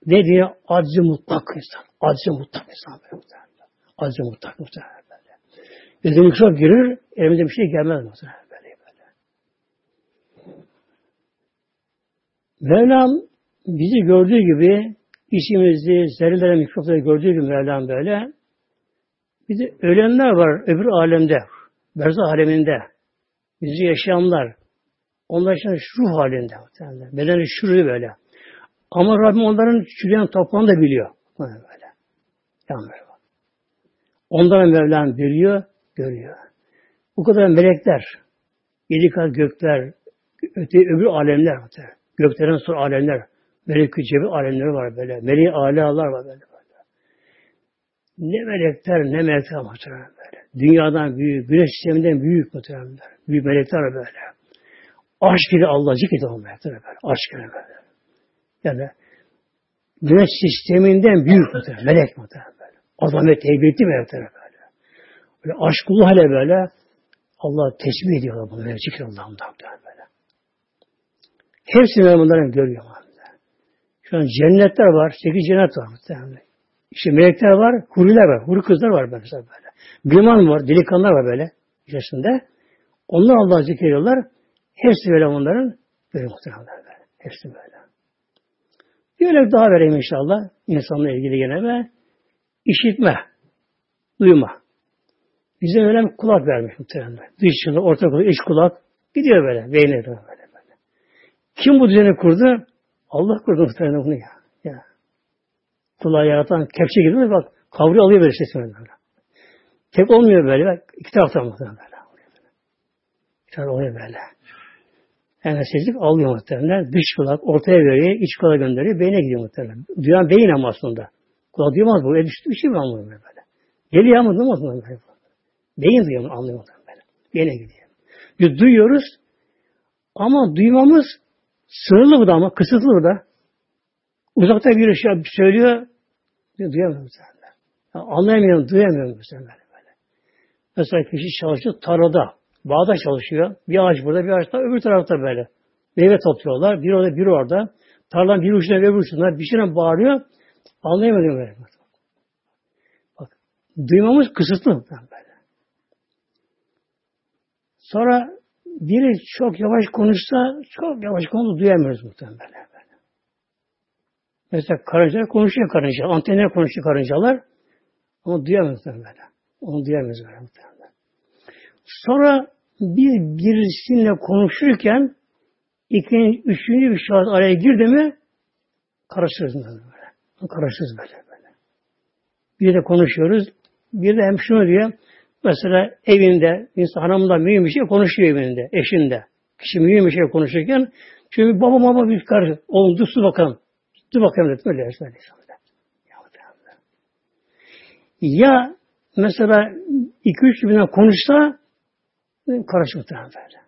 Ne diye? Aciz mutlak insan. Aciz mutlak insan. Aciz mutlak muhtemelen. Bize mikrop girir, elimize bir şey gelmez mesela. Böyle böyle. Mevlam bizi gördüğü gibi işimizi, zerrelere, mikropları gördüğü gibi Mevlam böyle bizi ölenler var öbür alemde, berzah aleminde. Bizi yaşayanlar. Onlar için şu halinde. Bedeni şuruyor böyle. Ama Rabbim onların çürüyen toprağını da biliyor. Böyle. Yani Onların Mevlam biliyor görüyor. Bu kadar melekler, yedi kat gökler, öte, öbür alemler. Göklerin sonra alemler, melek cebi alemleri var böyle. Meleği alalar var böyle. böyle. Ne melekler ne melekler muhtemelen böyle. Dünyadan büyük, güneş sisteminden büyük muhtemelen. Büyük melekler böyle. Aşk ile Allah zikrediyor o melekler böyle. Aşk ile böyle. Yani güneş sisteminden büyük muhtemelen. Melek muhtemelen böyle. Azamet, heybetli melekler böyle. Böyle aşkullah ile böyle Allah tesbih ediyorlar bunu. Böyle zikrediyor Allah'ımdan böyle. Hepsini bunların görüyor. Şu an cennetler var. Sekiz cennet var muhtemelen. İşte melekler var, huriler var, huri kızlar var böyle. böyle. Gülman var, delikanlılar var böyle içerisinde. Onlar Allah'ı zikrediyorlar. Hepsi böyle onların böyle muhtemelen böyle. Hepsi böyle. Bir örnek daha vereyim inşallah. insanla ilgili gene ve işitme, duyma. Bize öyle kulak vermiş muhtemelen. Dış kulak, orta kulak, iç kulak. Gidiyor böyle, beyne böyle, böyle. Kim bu düzeni kurdu? Allah kurdu muhtemelen bunu ya. ya. Kulağı yaratan kepçe gibi mi? Bak kavruyor alıyor böyle sesini böyle. Tek olmuyor böyle. Bak, iki taraftan muhtemelen böyle. Bir taraf oluyor böyle. Yani seslik alıyor muhtemelen. Dış kulak ortaya veriyor, iç kulağa gönderiyor, beyne gidiyor muhtemelen. Duyan beyin ama aslında. Kulak duyamaz bu. E düştü bir şey mi anlıyor böyle. Geliyor ama duymaz mı. Beyin duyuyor anlıyor böyle. Beyne gidiyor. Biz duyuyoruz ama duymamız sınırlı bu da ama kısıtlı bu da. Uzakta bir şey söylüyor, duyamıyorum mesela. Yani anlayamıyorum, duyamıyorum mesela böyle. Mesela kişi çalışıyor tarlada, bağda çalışıyor. Bir ağaç burada, bir ağaç da öbür tarafta böyle. Meyve topluyorlar. Bir orada, bir orada. Tarlanın bir ucuna, bir ucuna bir şeyle bağırıyor. Anlayamadım böyle. Bak, duymamız kısıtlı böyle. Sonra biri çok yavaş konuşsa, çok yavaş konuşsa duyamıyoruz muhtemelen. Mesela karıncalar konuşuyor karınca. Antenler konuşuyor karıncalar. Ama duyamıyoruz böyle. Onu duyamıyoruz böyle muhtemelen. Sonra bir birisiyle konuşurken ikinci, üçüncü bir şahıs araya girdi mi karışırız böyle. Karışırız böyle böyle. Bir de konuşuyoruz. Bir de hem şunu diyor. Mesela evinde, insan hanımda mühim bir şey konuşuyor evinde, eşinde. Kişi mühim bir şey konuşurken çünkü baba baba bir karşı. Oğlum su bakalım. Dur bakalım dedim. Öyle öyle. Ya mesela iki üç birden konuşsa karışık muhtemelen böyle.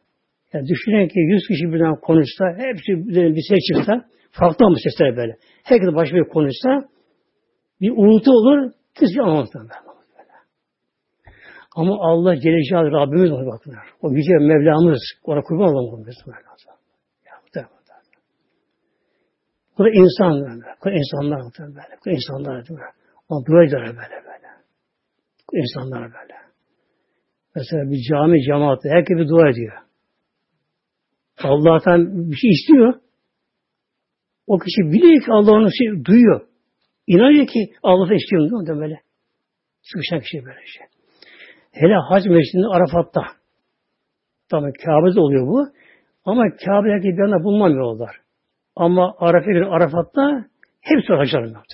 Yani düşünün ki yüz kişi birden konuşsa, hepsi bir ses çıksa, farklı mı sesler böyle. Herkes başka bir konuşsa, bir uğultu olur, kimse anlamaz. Ama Allah Celaluhu Rabbimiz var bakınlar. O yüce Mevlamız, ona kurban olalım. Bu da insan böyle. Bu insanlar böyle. Bu insanlar böyle. Dua eder böyle böyle. Bu insanlar böyle. Mesela bir cami cemaati herkes bir dua ediyor. Allah'tan bir şey istiyor. O kişi biliyor ki Allah onu şey, duyuyor. İnanıyor ki Allah'tan istiyorum değil mi? Böyle. Sıkışan kişi böyle şey. Hele hac mescidinde Arafat'ta. Tabi Kabe'de oluyor bu. Ama Kabe'deki bir anda bulunamıyorlar. Ama Arafat, Arafat'ta hepsi hacılar.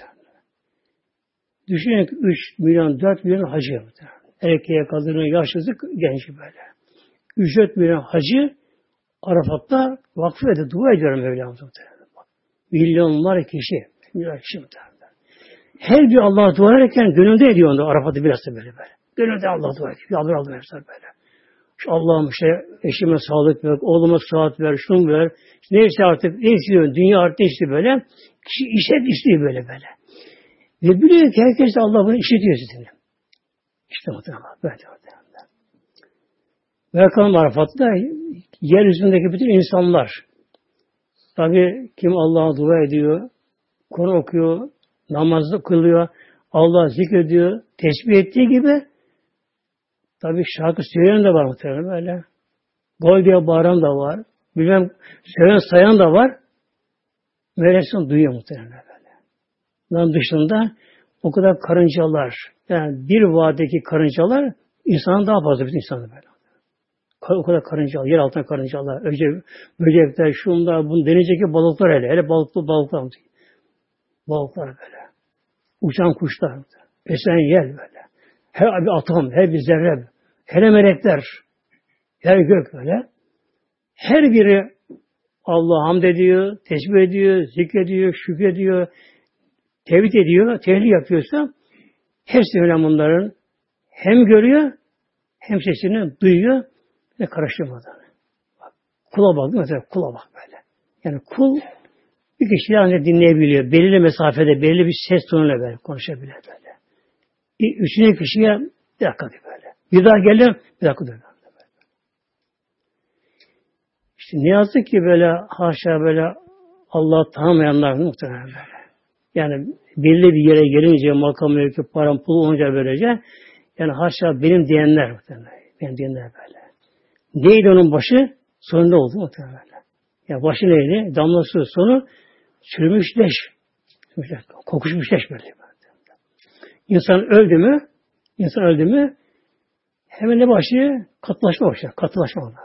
Düşünün ki 3 milyon, 4 milyon hacı yaptı. Erkeğe, kadına, yaşlısı, genç böyle. 3-4 milyon hacı Arafat'ta vakfı edip dua ediyorum Mevlamıza. Milyonlar kişi. Milyonlar kişi muhtemelen. Her bir Allah'a dua ederken gönülde ediyor onu Arafat'ta biraz da böyle böyle. Gönülde Allah'a dua ediyor. Allah Allah hepsi böyle. Şu Allah'ım işte eşime sağlık ver, oğluma sağlık ver, şunu ver. Neyse artık ne istiyor? Dünya artık istiyor böyle? Kişi işet istiyor böyle böyle. Ve biliyor ki herkes de Allah bunu işitiyor sizin. İşte muhtemelen böyle muhtemelen. Ve Arafat'ta yeryüzündeki bütün insanlar tabi kim Allah'a dua ediyor, Kur'an okuyor, namazı kılıyor, Allah zikrediyor, tesbih ettiği gibi Tabi şarkı söyleyen de var muhtemelen böyle. Gol diye bağıran da var. Bilmem söyleyen sayan da var. Meleksin duyuyor muhtemelen böyle. Bunun dışında o kadar karıncalar, yani bir vadideki karıncalar insanın daha fazla bir insanı böyle. O kadar karıncalar, yer altına karıncalar, önce böcekler, şunlar, bunu denizdeki balıklar hele, hele balıklı balıklar. Balıklar böyle. Uçan kuşlar, esen yer böyle. Her bir atom, her bir zerre, hele melekler, her gök böyle. Her biri Allah hamd ediyor, tesbih ediyor, zikrediyor, şükrediyor, tevhid ediyor, tehlil yapıyorsa Hepsi öyle bunların hem görüyor hem sesini duyuyor ve karıştırmadan. Kula bak mesela kula bak böyle. Yani kul bir kişi ancak dinleyebiliyor. Belirli mesafede, belirli bir ses tonuyla böyle konuşabilir böyle. Üçüncü kişiye bir dakika diyor böyle. Bir daha gelir, bir dakika diyor. İşte ne yazık ki böyle haşa böyle Allah tanımayanlar muhtemelen böyle. Yani belli bir yere gelince makam mevki param pul olunca böylece yani haşa benim diyenler muhtemelen. Benim diyenler böyle. Neydi onun başı? Sonunda oldu muhtemelen. Ya başı neydi? Damla su sonu çürümüş leş. Kokuşmuş leş böyle. İnsan öldü mü insan öldü mü hemen ne başlıyor? Katılaşma başlıyor. Katılaşma oluyor.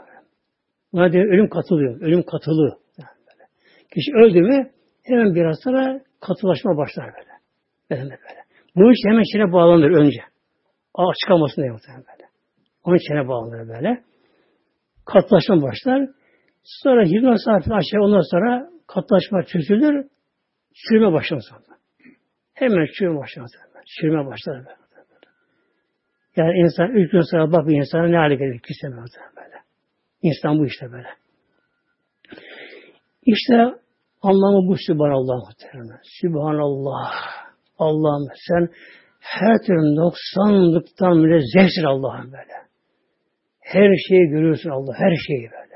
Buna diyor ölüm katılıyor. Ölüm katılı. Yani böyle. Kişi öldü mü hemen biraz sonra katılaşma başlar böyle. Böyle böyle. Bu iş hemen içine bağlanır önce. Ağ çıkamasın diye muhtemelen böyle. Onun içine bağlanır böyle. Katılaşma başlar. Sonra 20 saat aşağı ondan sonra katılaşma çözülür. Çürüme başlar sonra. Hemen çürüme başlar. Çürüme başlar. Yani insan üç gün sonra bak bir insana ne hale gelir ki böyle. İnsan bu işte böyle. İşte anlamı bu Sübhanallah muhtemelen. Sübhanallah. Allah'ım sen her türlü noksanlıktan münezzehsin Allah'ım böyle. Her şeyi görüyorsun Allah, her şeyi böyle.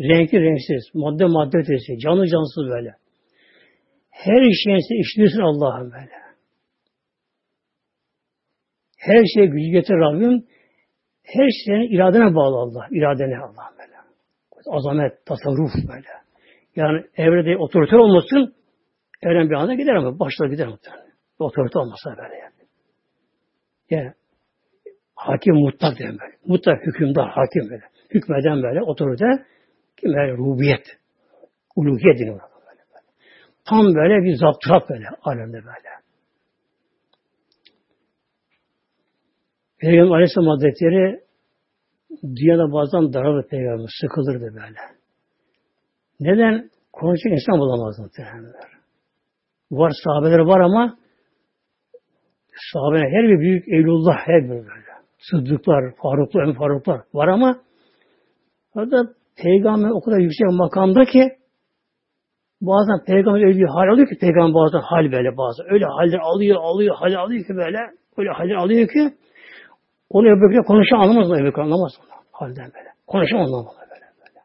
Renkli renksiz, madde madde ötesi, canlı cansız böyle. Her şeyi işliyorsun Allah'ım böyle. Her şeye gücü getir Rabbim. Her şeyin iradene bağlı Allah. İradene Allah böyle. Azamet, tasarruf böyle. Yani evrede otoriter olmasın evren bir anda gider ama başlar gider muhtemelen. Otorite olmasa böyle yani. Yani hakim mutlak diyorum böyle. Mutlak hükümdar hakim böyle. Hükmeden böyle otorite kim böyle rubiyet. Uluhiyet deniyor böyle, böyle. Tam böyle bir zapturat böyle alemde böyle. Peygamber Aleyhisselam Hazretleri dünyada bazen daralır peygamber, sıkılırdı böyle. Neden? Konuşacak insan bulamaz muhtemelenler. Var sahabeler var ama sahabeler her bir büyük Eylullah her bir böyle. Sıddıklar, Faruklar, Faruklar var ama orada peygamber o kadar yüksek makamda ki bazen peygamber öyle bir hal alıyor ki peygamber bazen hal böyle bazen. Öyle haller alıyor, alıyor, hal alıyor ki böyle. Öyle haller alıyor ki onu öbürküyle konuşan anlamaz mı öbürküyle anlamaz mı? Halden böyle. Konuşan anlamaz böyle. böyle.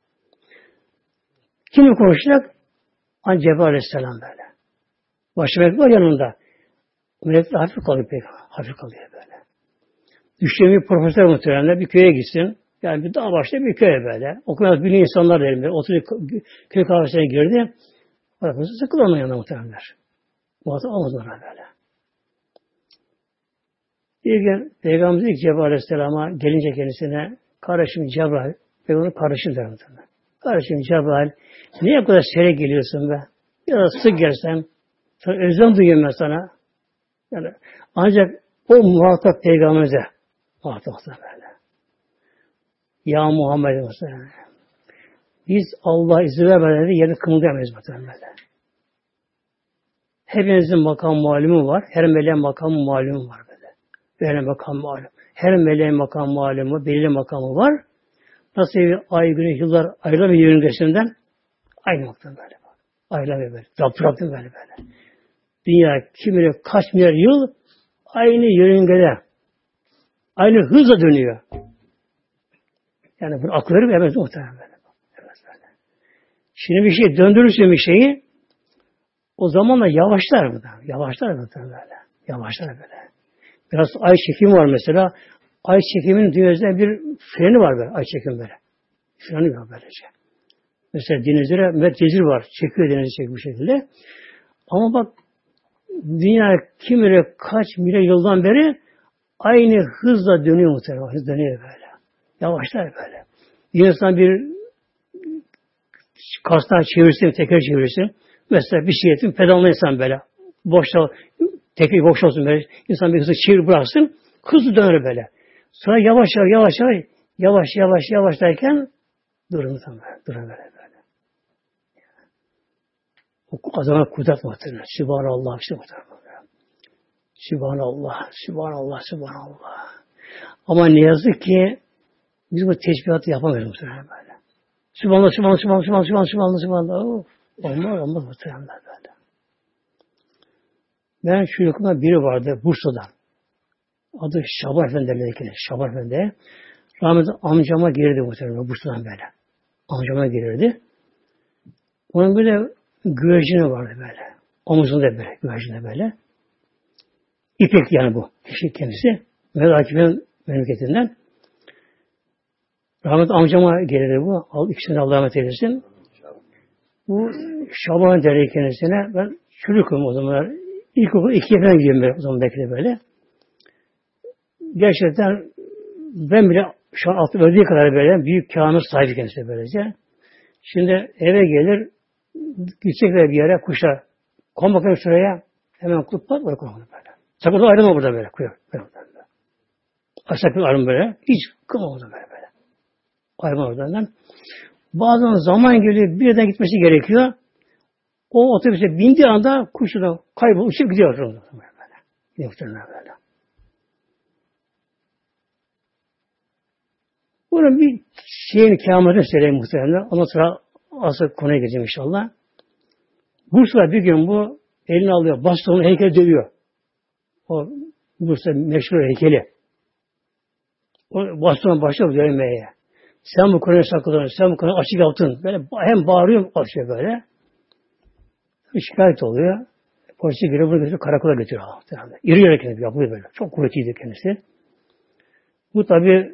Kimle konuşacak? An Cebrail Aleyhisselam böyle. Başı melek var yanında. Melek de hafif kalıyor pek. Hafif kalıyor böyle. Düştüğüm bir profesör muhtemelen bir köye gitsin. Yani bir dağ başta bir köye böyle. Okumaz bilen insanlar derim. Oturuyor köy kahvesine girdi. Orası sıkılır onun yanında muhtemelenler. Muhatap olmaz ona böyle. Bir gün Peygamberimiz ilk Cebrail Aleyhisselam'a gelince kendisine kardeşim Cebrail, Peygamber kardeşim der muhtemelen. Kardeşim Cebrail, niye bu kadar sere geliyorsun be? Biraz sık gelsen, sana özlem duyuyorum ben sana. Yani ancak o muhatap peygamberimize muhatap böyle. Ya Muhammed mesela. Biz Allah izin vermeden yerini kımıldayamayız muhtemelen. Hepinizin makam malumu var. Her meleğin makam malumu var böyle. Makam malum. Her meleğin makam malumu, belirli makamı var. Nasıl bir ay, güneş, yıllar ayrılamıyor yörüngesinden aynı noktada böyle. Ayrılamıyor böyle. Rabbim böyle böyle. Dünya kim bilir kaç milyar yıl aynı yörüngede aynı hızla dönüyor. Yani bunu akıl verip evet muhtemelen böyle. Evet böyle. Şimdi bir şey döndürürsün bir şeyi o zaman da yavaşlar bu da. Yavaşlar bu da böyle. Yavaşlar böyle. Biraz ay çekimi var mesela. Ay çekiminin dünyasında bir freni var böyle. Ay çekim böyle. Freni var böylece. Mesela denizlere metcezir var. Çekiyor denizi çekiyor bu şekilde. Ama bak dünya kim bilir kaç milyon yıldan beri aynı hızla dönüyor muhtemelen. Hız dönüyor böyle. Yavaşlar böyle. Bir insan bir kastan çevirsin, teker çevirsin. Mesela bir şeyetin pedalını insan böyle. Boşta, teker boş olsun böyle. İnsan bir hızı çevir bıraksın. Hızlı döner böyle. Sonra yavaş yavaş yavaş yavaş yavaş yavaş yavaş derken durun tam durun böyle böyle. O azama kudret muhtemelen. Sübhanallah işte muhtemelen. Sübhanallah, Sübhanallah, Sübhanallah. Ama ne yazık ki biz bu teşbihatı yapamıyoruz muhtemelen böyle. Sübhanallah, Sübhanallah, Sübhanallah, Sübhanallah, Sübhanallah, Sübhanallah. Of, olmaz, olmaz muhtemelen böyle. Ben şu yakında biri vardı Bursa'dan. Adı Şaban Efendi derlerdi. Şaban Efendi. Rahmetli amcama gelirdi muhtemelen Bursa'dan böyle. Amcama gelirdi. Onun böyle güvercini vardı böyle. Omuzunda böyle, güvercinde böyle. İpek yani bu. Kişi kendisi. Mehmet Akif'in memleketinden. Rahmet amcama gelirdi bu. Al, ikisini Allah rahmet eylesin. Bu Şaban derdi kendisine. Ben çocukum o zamanlar. İlkokul ikiye falan gidiyorum o zaman belki de böyle. Gerçekten ben bile şu an altı öldüğü kadar böyle büyük kâhınız sahibi kendisi böylece. Şimdi eve gelir, gidecekler bir yere kuşa. Kon bakalım şuraya. Hemen kutlar böyle konmadı böyle. Sakın ayrılma burada böyle. Koyuyor. Böyle. Sakın ayrılma böyle. Hiç kılma burada böyle böyle. Ayrılma oradan. Bazen zaman geliyor, bir yerden gitmesi gerekiyor. O otobüse bindiği anda kuşu da kaybolup uçup gidiyor. Böyle. Muhtemelen böyle. Bunun bir şeyin kâmetini söyleyeyim muhtemelen. Ondan sonra asıl konuya gireceğim inşallah. Bursa'da bir gün bu elini alıyor, bastonu heykel dövüyor. O Bursa meşhur heykeli. O bastona başlıyor dövmeye. Sen bu konuya sakladın, sen bu konuya açık yaptın. Böyle hem bağırıyor, açıyor böyle. Şikayet oluyor. Polisi giriyor, bunu götürüyor, karakola götürüyor. İri yere yapıyor böyle. Çok kuvvetliydi kendisi. Bu tabi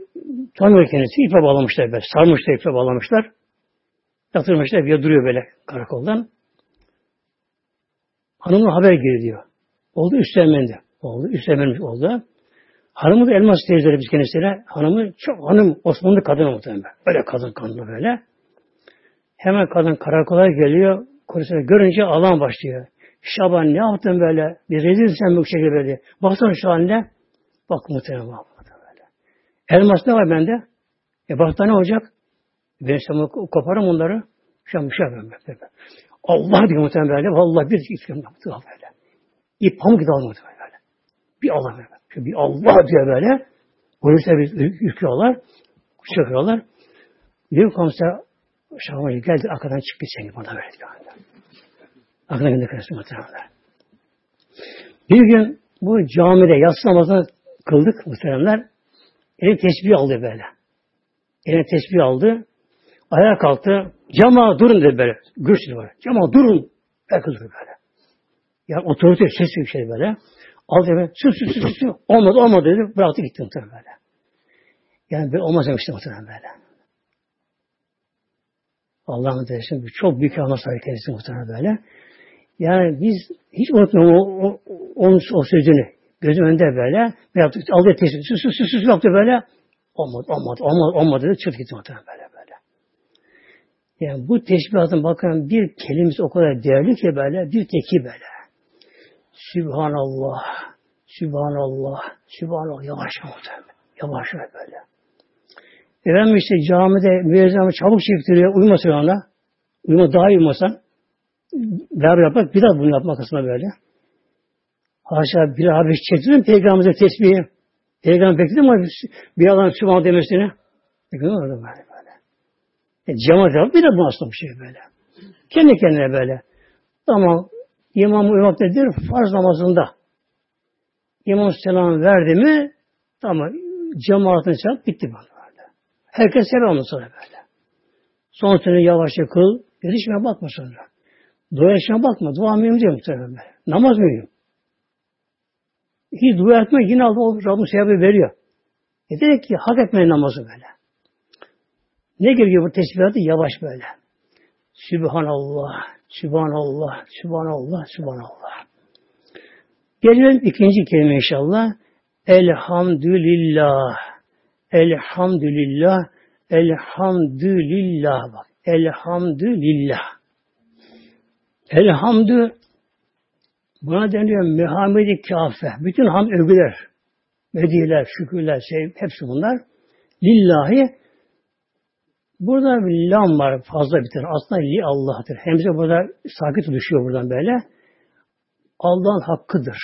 tanıyor kendisi. İpe bağlamışlar böyle. Sarmışlar ipe bağlamışlar. Yatırmışlar bir duruyor böyle karakoldan. Hanımın haber geliyor. Oldu üstlenmendi. Oldu. Üstlenmemiş oldu. Hanımı da elmas teyzeleri biz kendisine. Hanımı çok hanım Osmanlı kadın muhtemelen. Böyle kadın kanlı böyle. Hemen kadın karakola geliyor. Konusunu görünce alan başlıyor. Şaban ne yaptın böyle? Bir rezil sen bu şekilde böyle. Baksana şu haline. Bak muhtemelen bak. Elmas ne var bende? E baktı ne olacak? Ben sana koparım onları. Şu an bir şey ben. Allah diyor muhtemelen böyle. Vallahi bir istiyorum yaptı böyle. İp pamuk gibi almadı böyle. Bir Allah böyle. Şu bir Allah diyor böyle. Polisler bir yüküyorlar. Çöküyorlar. Bir komiser Şaban geldi arkadan çıktı seni bana diyor. Arkadan geldi karısı muhtemelen. Bir gün bu camide yatsı namazını kıldık muhteremler. Eline tesbih aldı böyle. Eline tesbih aldı. Ayağa kalktı. Cama durun dedi böyle. Gürsün böyle. Cama durun. Herkes durdu böyle. Yani otorite ses şey böyle. Aldı böyle. Sus sus sus sus. Olmadı olmadı dedi. Bıraktı gitti muhtemelen böyle. Yani böyle olmaz demişti muhtemelen böyle. Allah'ın desin çok büyük ama sahip kendisi muhtemelen böyle. Yani biz hiç unutmuyorum o, o, o, o sözünü. Gözüm önünde böyle. Bir yaptı. Aldı tesbih. Sus sus sus sus yaptı böyle. Olmadı, olmadı, olmadı, olmadı dedi. Çıktı gitti muhtemelen böyle böyle. Yani bu teşbihatın bakın bir kelimesi o kadar değerli ki böyle, bir teki böyle. Sübhanallah, Sübhanallah, Sübhanallah. Yavaş muhtemelen. Yavaş böyle. Efendim işte camide müezzin çabuk çektiriyor. Uyumasın ona. Uyuma daha iyi uyumasan. Beraber yapmak, bir daha bunu yapmak aslında böyle. Haşa bir abi çekti mi peygamberimize tesbihi? Peygamber bekledi mi bir adam Sübhan demesini? Bekledi mi böyle böyle? E, cemaat yapıp bir de bu aslında bir şey böyle. Kendi kendine böyle. Tamam imam uyumak nedir? Farz namazında. İmam selam verdi mi tamam cemaatin selam bitti böyle. Herkes selamlı sonra böyle. Son sene yavaşça kıl. Yetişmeye bakma sonra. Dua etmeye bakma. Dua mühim değil muhtemelen. Namaz mühim. Hiç dua etme yine Allah Rabbim sevabı veriyor. E demek ki hak etmeyin namazı böyle. Ne geliyor bu tesbihatı? Yavaş böyle. Sübhanallah, Sübhanallah, Sübhanallah, Sübhanallah. Gelelim ikinci kelime inşallah. Elhamdülillah. Elhamdülillah. Elhamdülillah bak. Elhamdülillah. Elhamdü Buna deniyor Muhammed-i Kafe. Bütün ham övgüler, mediyeler, şükürler, şey, hepsi bunlar. Lillahi Burada bir lam var fazla tane. Aslında li Allah'tır. Hemze burada sakit düşüyor buradan böyle. Allah'ın hakkıdır.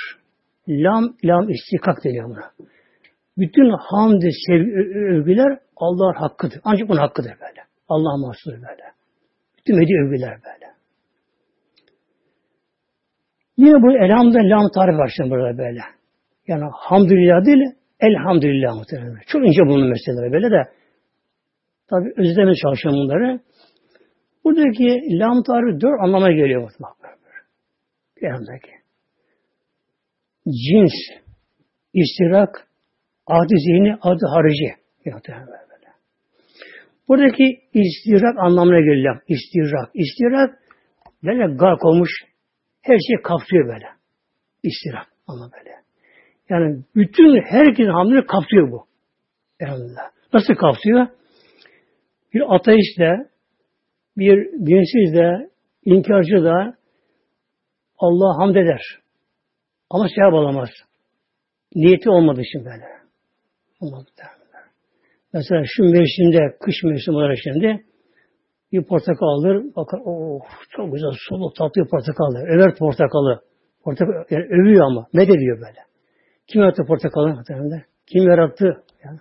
lam lam istikak deniyor buna. Bütün hamd, övgüler Allah'ın hakkıdır. Ancak bunun hakkıdır böyle. Allah'a mahsus böyle. Bütün medya övgüler böyle. Yine bu elhamdülillah lam tarif var şimdi burada böyle. Yani hamdülillah değil, elhamdülillah muhtemelen. Çok ince bunun meseleleri böyle de. Tabi özlemeye çalışıyorum bunları. Buradaki lam tarifi dört anlama geliyor muhtemelen. Yanındaki. Cins, istirak, adı zihni, adı harici. Buradaki istirak anlamına geliyor. İstirak. İstirak böyle gark olmuş. Her şey kapsıyor böyle. İstirak ama böyle. Yani bütün herkesin hamlini kapsıyor bu. Elhamdülillah. Nasıl kapsıyor? Bir ateist de, bir dinsiz de, inkarcı da Allah'a hamd eder. Ama sevap alamaz. Niyeti olmadığı için böyle. Olmadı derler. Mesela şu mevsimde, kış mevsimi olarak şimdi bir portakal alır, bakar, oh çok güzel sulu tatlı bir portakal. Över portakalı. Portakal, yani övüyor ama, med ediyor böyle. Kim yarattı portakalı? Kim yarattı? Yani.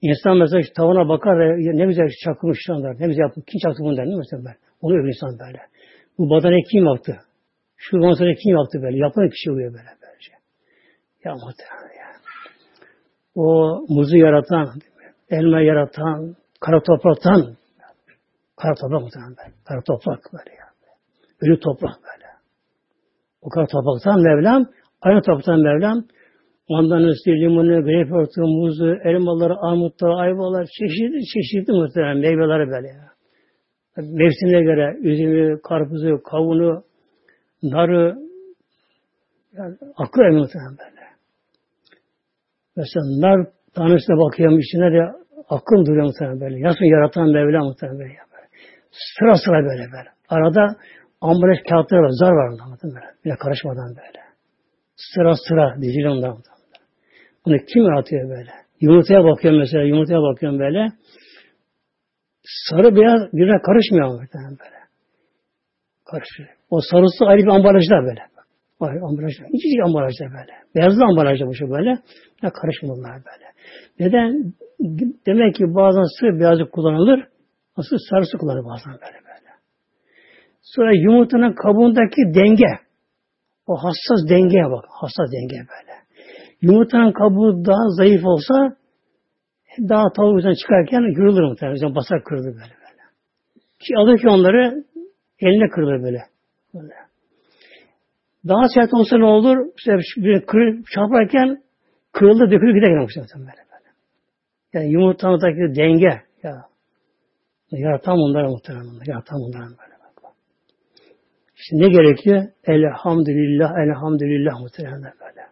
İnsan mesela tavana bakar ve ne güzel çakılmış der. Ne güzel. Kim çaktı bunu der mesela ben? Onu övüyor insan böyle. Bu badane kim yaptı? Şu manzara kim yaptı böyle? Yapan kişi oluyor böyle böylece. Ya muhtemelen ya. O muzu yaratan, elma yaratan, kara topraktan, kara toprak muhtemelen böyle. Kara toprak böyle ya. Ölü toprak böyle. O kara topraktan Mevlam, aynı topraktan Mevlam, mandanası, limonu, greyfurtu, muzu, elmaları, armutları, ayvalar, çeşitli çeşitli muhtemelen meyveleri böyle ya. Mevsimine göre üzümü, karpuzu, kavunu, narı, yani akıl muhtemelen böyle. Mesela nar tanesine bakıyorum içine de akıl duruyor muhtemelen böyle. Nasıl yaratan Mevla muhtemelen böyle. Sıra sıra böyle böyle. Arada ambalaj kağıtları var, zar var ondan muhtemelen. Bile karışmadan böyle. Sıra sıra dizili ondan Bunu kim yaratıyor böyle? Yumurtaya bakıyorum mesela, yumurtaya bakıyorum böyle. Sarı beyaz birbirine karışmıyor muhtemelen böyle. Karışıyor. O sarısı ayrı bir ambalajda böyle. Ayrı ambalajda. İncecik ambalajda böyle. Beyazlı ambalajda bu şey böyle. Ne karışmıyorlar böyle. Neden? Demek ki bazen sırf beyazı kullanılır. Nasıl sarısı kullanılır bazen böyle böyle. Sonra yumurtanın kabuğundaki denge. O hassas dengeye bak. Hassas denge böyle. Yumurtanın kabuğu daha zayıf olsa daha tavuk yüzden çıkarken kırılır muhtemelen. Basar kırılır böyle böyle. Ki alır ki onları eline kırılır böyle. böyle. Daha sert olsa ne olur? İşte bir kır, çarparken kırıldı, dökülür gider muhtemelen böyle böyle. Yani yumurtanızdaki denge ya. Yaratan bunları muhtemelen. Yaratan bunları böyle. İşte ne gerekiyor? Elhamdülillah, elhamdülillah muhtemelen böyle.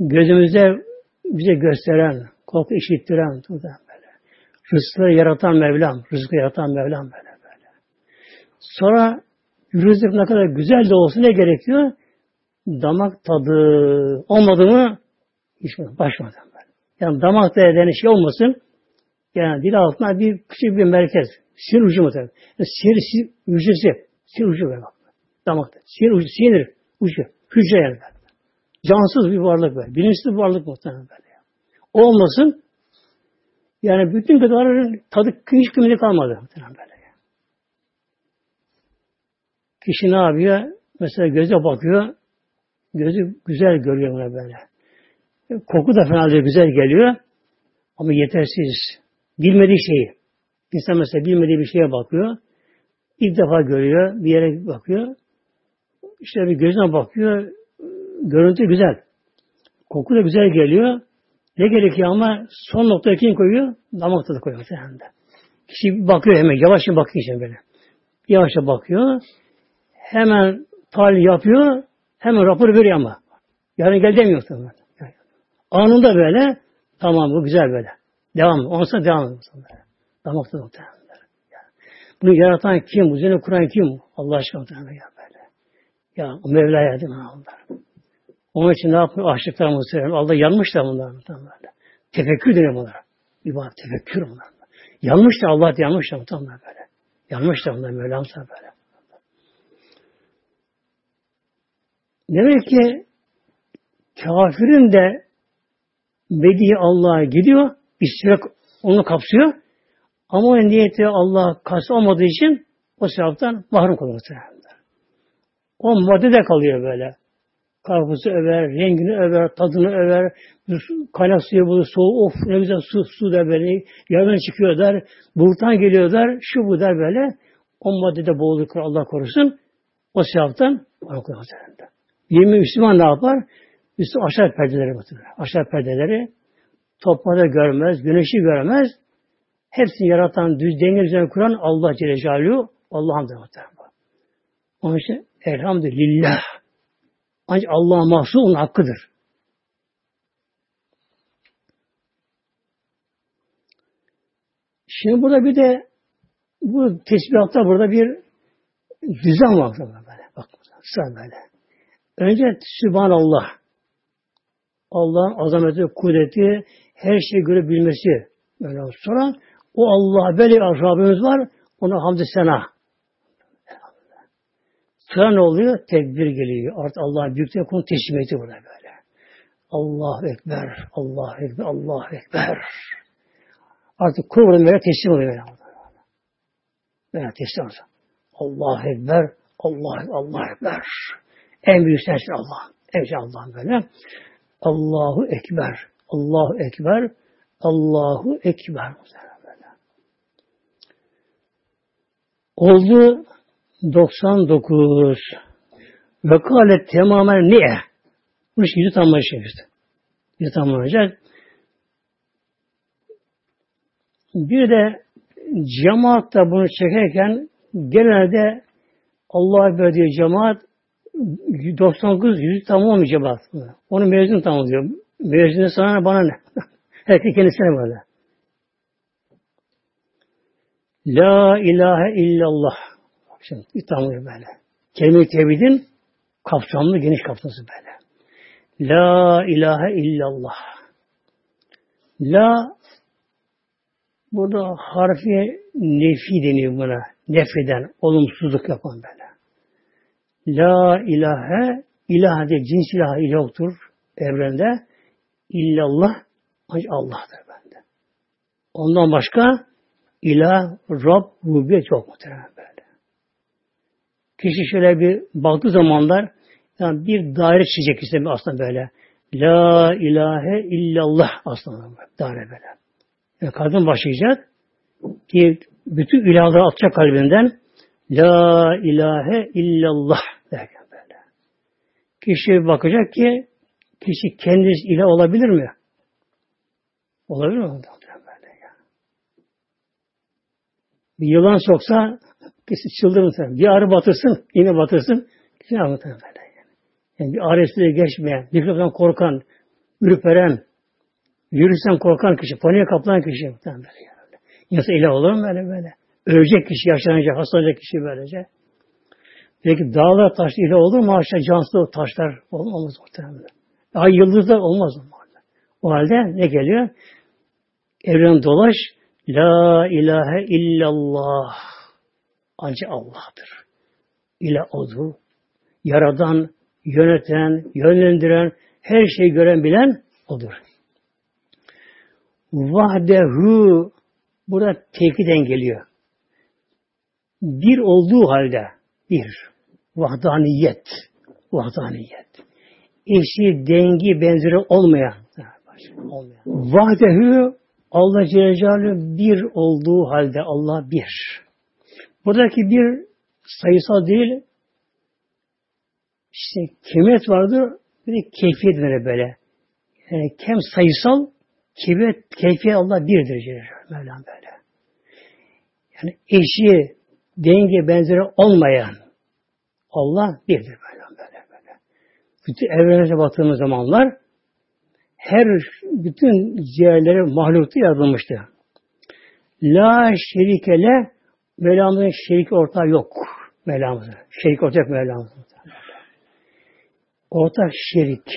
Gözümüzde bize gösteren, korku işittiren böyle. Rızkı yaratan Mevlam, rızkı yaratan Mevlam böyle böyle. Sonra rızık ne kadar güzel de olsun ne gerekiyor? Damak tadı olmadı mı hiç başmadan böyle. Yani damak tadı denen şey olmasın. Yani dil altına bir küçük bir merkez. Sinir ucu mu tabii? Sinir, sinir hücresi. Sinir ucu böyle bak. Damakta. Sinir ucu, sinir ucu. Hücre yani böyle. Cansız bir varlık böyle. Bilinçsiz bir varlık muhtemelen böyle olmasın. Yani bütün gıdaların tadı hiç kıymeti kalmadı. Böyle. Kişi ne yapıyor? Mesela göze bakıyor. Gözü güzel görüyor buna böyle. Koku da fena değil, güzel geliyor. Ama yetersiz. Bilmediği şeyi. İnsan mesela bilmediği bir şeye bakıyor. İlk defa görüyor. Bir yere bakıyor. İşte bir gözüne bakıyor. Görüntü güzel. Koku da güzel geliyor. Ne gerekiyor ama son noktaya kim koyuyor? Damak tadı koyuyor. Kişi bakıyor hemen, yavaşça bakıyor işte böyle. Yavaşça bakıyor. Hemen tal yapıyor. Hemen rapor veriyor ama. Yarın gel demiyor tabii. Anında böyle, tamam bu güzel böyle. Devam. Onsa devam ediyor. Damak tadı muhtemelen. Bunu yaratan kim? Bu üzerine kuran kim? Allah aşkına ya böyle. Ya değil mi Allah? Onun için ne yapıyor? Açlıklar muhtemelen. Allah yanmış da bunlar muhtemelen. Tefekkür deniyor bunlara. İbadet, tefekkür bunlar. Yanmış da Allah yanmış da muhtemelen böyle. Yanmış da bunlar Mevlamsa böyle. Demek ki kafirin de Mediye Allah'a gidiyor. İstek onu kapsıyor. Ama o niyeti Allah kası olmadığı için o sevaptan mahrum kalıyor. O maddede kalıyor böyle. Karpuzu över, rengini över, tadını över, kaynak suyu bulur, soğuk, of ne güzel su, su der böyle, yerden çıkıyor der, buluttan geliyor der, şu bu der böyle. O maddede boğulur Allah korusun. O sevaptan mahrum kalıyor. Yemin Müslüman ne yapar? Üstü aşağı perdeleri batırır. Aşağı perdeleri toprağı görmez, güneşi görmez. Hepsini yaratan, düz denge üzerine kuran Allah Celle Celaluhu Allah'ın muhtemelen. Onun için elhamdülillah. Ancak Allah'a mahsus onun hakkıdır. Şimdi burada bir de bu tesbihatta burada bir düzen var böyle. Bak sıra böyle. Önce Sübhanallah. Allah'ın azameti, kudreti, her şeyi görebilmesi. Böyle sonra o Allah böyle Rabbimiz var. Ona hamd sena. Sonra ne oluyor? Tekbir geliyor. Artık Allah'ın büyüklüğü konu teslimiyeti burada böyle. Allah Ekber, Allah Ekber, Allah Ekber. Artık kulun böyle teslim oluyor. Böyle, teslim oluyor. Allah Ekber, Allah Allah Ekber. En büyük sensin Allah. En büyük böyle. Allahu Ekber. Allahu Ekber. Allahu Ekber. Böyle. Oldu 99. Vekalet tamamen niye? Bu iş yüzü tamamlayacak işte. Yüzü tamamlayacak. Bir de cemaat da bunu çekerken genelde Allah verdiği cemaat 99 yüzü tam olmayacak bak. Onu mezun tam oluyor. Mezunu sana bana ne? Herkes kendisine böyle. La ilahe illallah. Şimdi tam böyle. Kelime-i tevhidin kapsamlı, geniş kapsamlı böyle. La ilahe illallah. La burada harfi nefi deniyor buna. Nefreden, olumsuzluk yapan böyle. La ilahe, ilah diye cins ilah yoktur evrende. İllallah, ancak Allah'tır bende. Ondan başka ilah, Rab, rubiyet yok muhtemelen böyle. Kişi şöyle bir baktığı zamanlar yani bir daire çizecek istemiyor aslında böyle. La ilahe illallah aslında daire böyle. Yani kadın başlayacak ki bütün ilahları atacak kalbinden La ilahe illallah derken böyle. Kişi bakacak ki kişi kendisi ilah olabilir mi? Olabilir mi? Böyle. Bir yılan soksa kişi çıldırır. Bir arı batırsın, yine batırsın. Kişi anlatır böyle. Yani. bir arı geçmeyen, mikrofon korkan, ürperen, virüsten korkan kişi, paniğe kapılan kişi. Böyle yani. İnsan ilah olur mu böyle böyle? Ölecek kişi, yaşlanacak, hastalanacak kişi böylece. Peki dağlar taş ile olur mu? Aşağı cansız taşlar olmaz muhtemelen. Ay yıldızlar olmaz mı? O halde ne geliyor? Evren dolaş. La ilahe illallah. Ancak Allah'tır. İle odur. Yaradan, yöneten, yönlendiren, her şeyi gören bilen odur. Vahdehu burada tekiden geliyor bir olduğu halde bir vahdaniyet vahdaniyet eşi, dengi, benzeri olmayan olmayan. Vahdehu Allah Celle Celaluhu bir olduğu halde Allah bir. Buradaki bir sayısal değil işte kemiyet vardır bir de keyfiyet böyle. Yani kem sayısal kemiyet, keyfiyet Allah birdir Celle Mevlam böyle. Yani eşi, denge benzeri olmayan Allah birdir böyle böyle böyle. Bütün evrene baktığımız zamanlar her bütün ciğerleri mahlukta yazılmıştı. La şerikele Mevlamızın şerik ortağı yok. Mevlamızın. Şerik ortak Mevlamızın. Ortak şerik.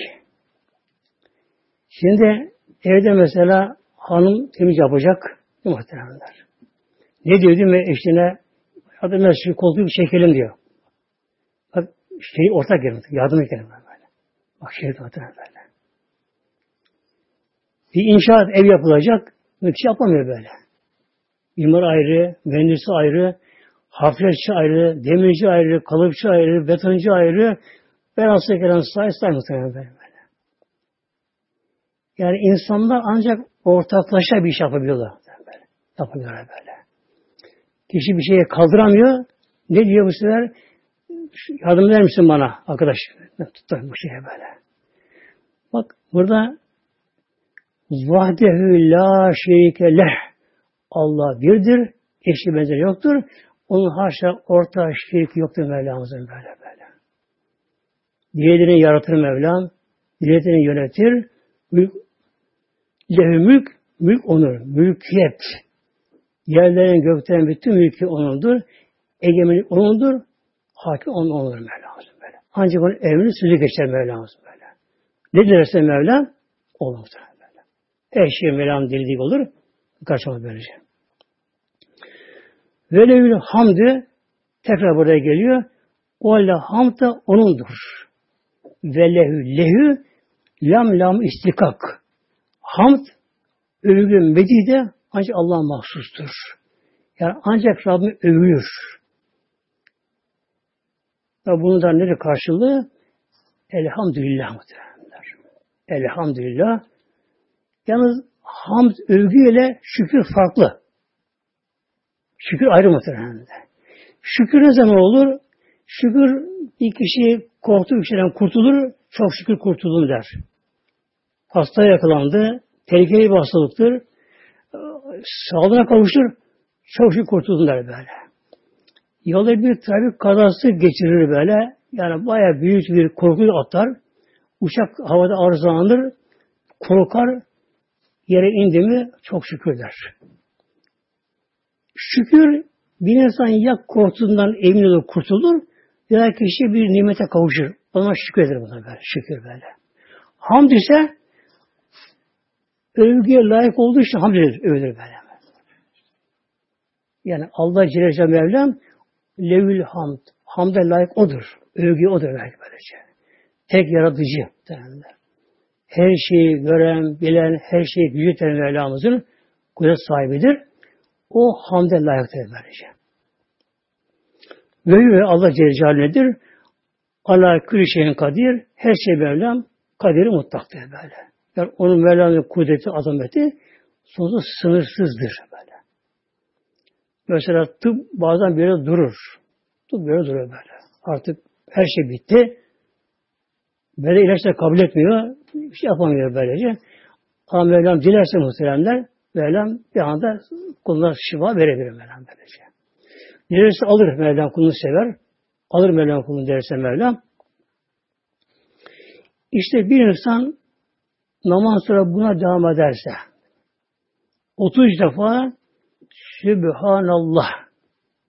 Şimdi evde mesela hanım temiz yapacak muhtemelenler. Ne diyor değil mi eşine Hadi mescid koltuğu çekelim diyor. Bak şey ortak yerim. Yardım ederim böyle. Bak şehit ortak böyle. Bir inşaat ev yapılacak. Bir şey yapamıyor böyle. Mimar ayrı, mühendisi ayrı, hafifletçi ayrı, demirci ayrı, kalıpçı ayrı, betoncu ayrı, aslında gelen say say muhtemelen böyle. Yani insanlar ancak ortaklaşa bir iş yapabiliyorlar. Böyle. Yapabiliyorlar böyle. Kişi bir şeye kaldıramıyor. Ne diyor bu sefer? Yardım eder misin bana arkadaş? Tutar bu şeye böyle. Bak burada vahdehu la şerike leh Allah birdir. Eşi benzeri yoktur. Onun haşa orta şerik yoktur Mevlamızın böyle böyle. Dilediğini yaratır Mevlam. Dilediğini yönetir. Mülk, lehü mülk, mülk onur. Mülkiyet. Yerlerin göklerin bütün mülkü onundur. Egemenlik onundur. Hakim onun onundur Mevlamızın böyle. Ancak onun emri sözü geçer Mevlamızın böyle. Ne dilerse Mevlam olur böyle. Her şey Mevlam dilediği olur. Kaçmaz böylece. Velevül hamdü tekrar buraya geliyor. O hamd da onundur. Velehü lehü lam lam istikak. Hamd övgü medide ancak Allah mahsustur. Yani ancak Rabbim övülür. Ve bunun da nedir karşılığı? Elhamdülillah muhtemelenler. Elhamdülillah. Yalnız hamd övgüyle şükür farklı. Şükür ayrı muhtemelen. Şükür ne zaman olur? Şükür bir kişi korktuğu bir kurtulur, çok şükür kurtuldum der. Hastaya yakalandı, tehlikeli bir hastalıktır, sağlığına kavuşur, çok şükür kurtuldum der böyle. Yolda bir trafik kazası geçirir böyle, yani bayağı büyük bir korkuyu atar, uçak havada arızalanır, korkar, yere indi mi çok şükür der. Şükür bir insan ya korktuğundan emin olur kurtulur ya kişi bir nimete kavuşur. Ona şükür eder buna böyle. Şükür böyle. Hamd ise övgüye layık olduğu için hamd eder, övülür böyle. Yani Allah Celle Mevlam levül hamd. Hamda layık odur. Övgü odur belki böylece. Tek yaratıcı. Derler. Her şeyi gören, bilen, her şeyi gücü Mevlamızın kudret sahibidir. O hamde layıktır böylece. Ve Allah Celle Celaluhu'dur. Allah külü şeyin kadir. Her şey Mevlam kaderi mutlaktır böyle. Yani onun Mevlam'ın kudreti, azameti sonsuz sınırsızdır böyle. Mesela tıp bazen böyle durur. Tıp böyle duruyor böyle. Artık her şey bitti. Böyle ilaçlar kabul etmiyor. Bir şey yapamıyor böylece. Ama Mevlam dilerse muhteremler Mevlam bir anda kuluna şifa verebilir Mevlam böylece. Dilerse alır Mevlam kulunu sever. Alır Mevlam kulunu derse Mevlam. İşte bir insan namaz sonra buna devam ederse 30 defa Sübhanallah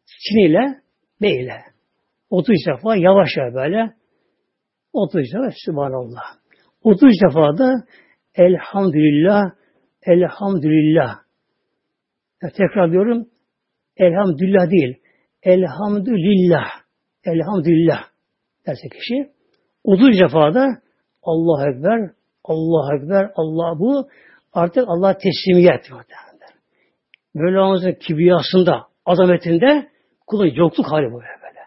Çin ile B ile 30 defa yavaş yavaş böyle 30 defa Sübhanallah 30 defa da Elhamdülillah Elhamdülillah. Ya tekrar diyorum. Elhamdülillah değil. Elhamdülillah. Elhamdülillah derse kişi. 30 defa da Allah Ekber, Allah Ekber, Allah bu artık Allah teslimiyet. Mevlamızın kibriyasında, azametinde kulun yokluk hali bu böyle.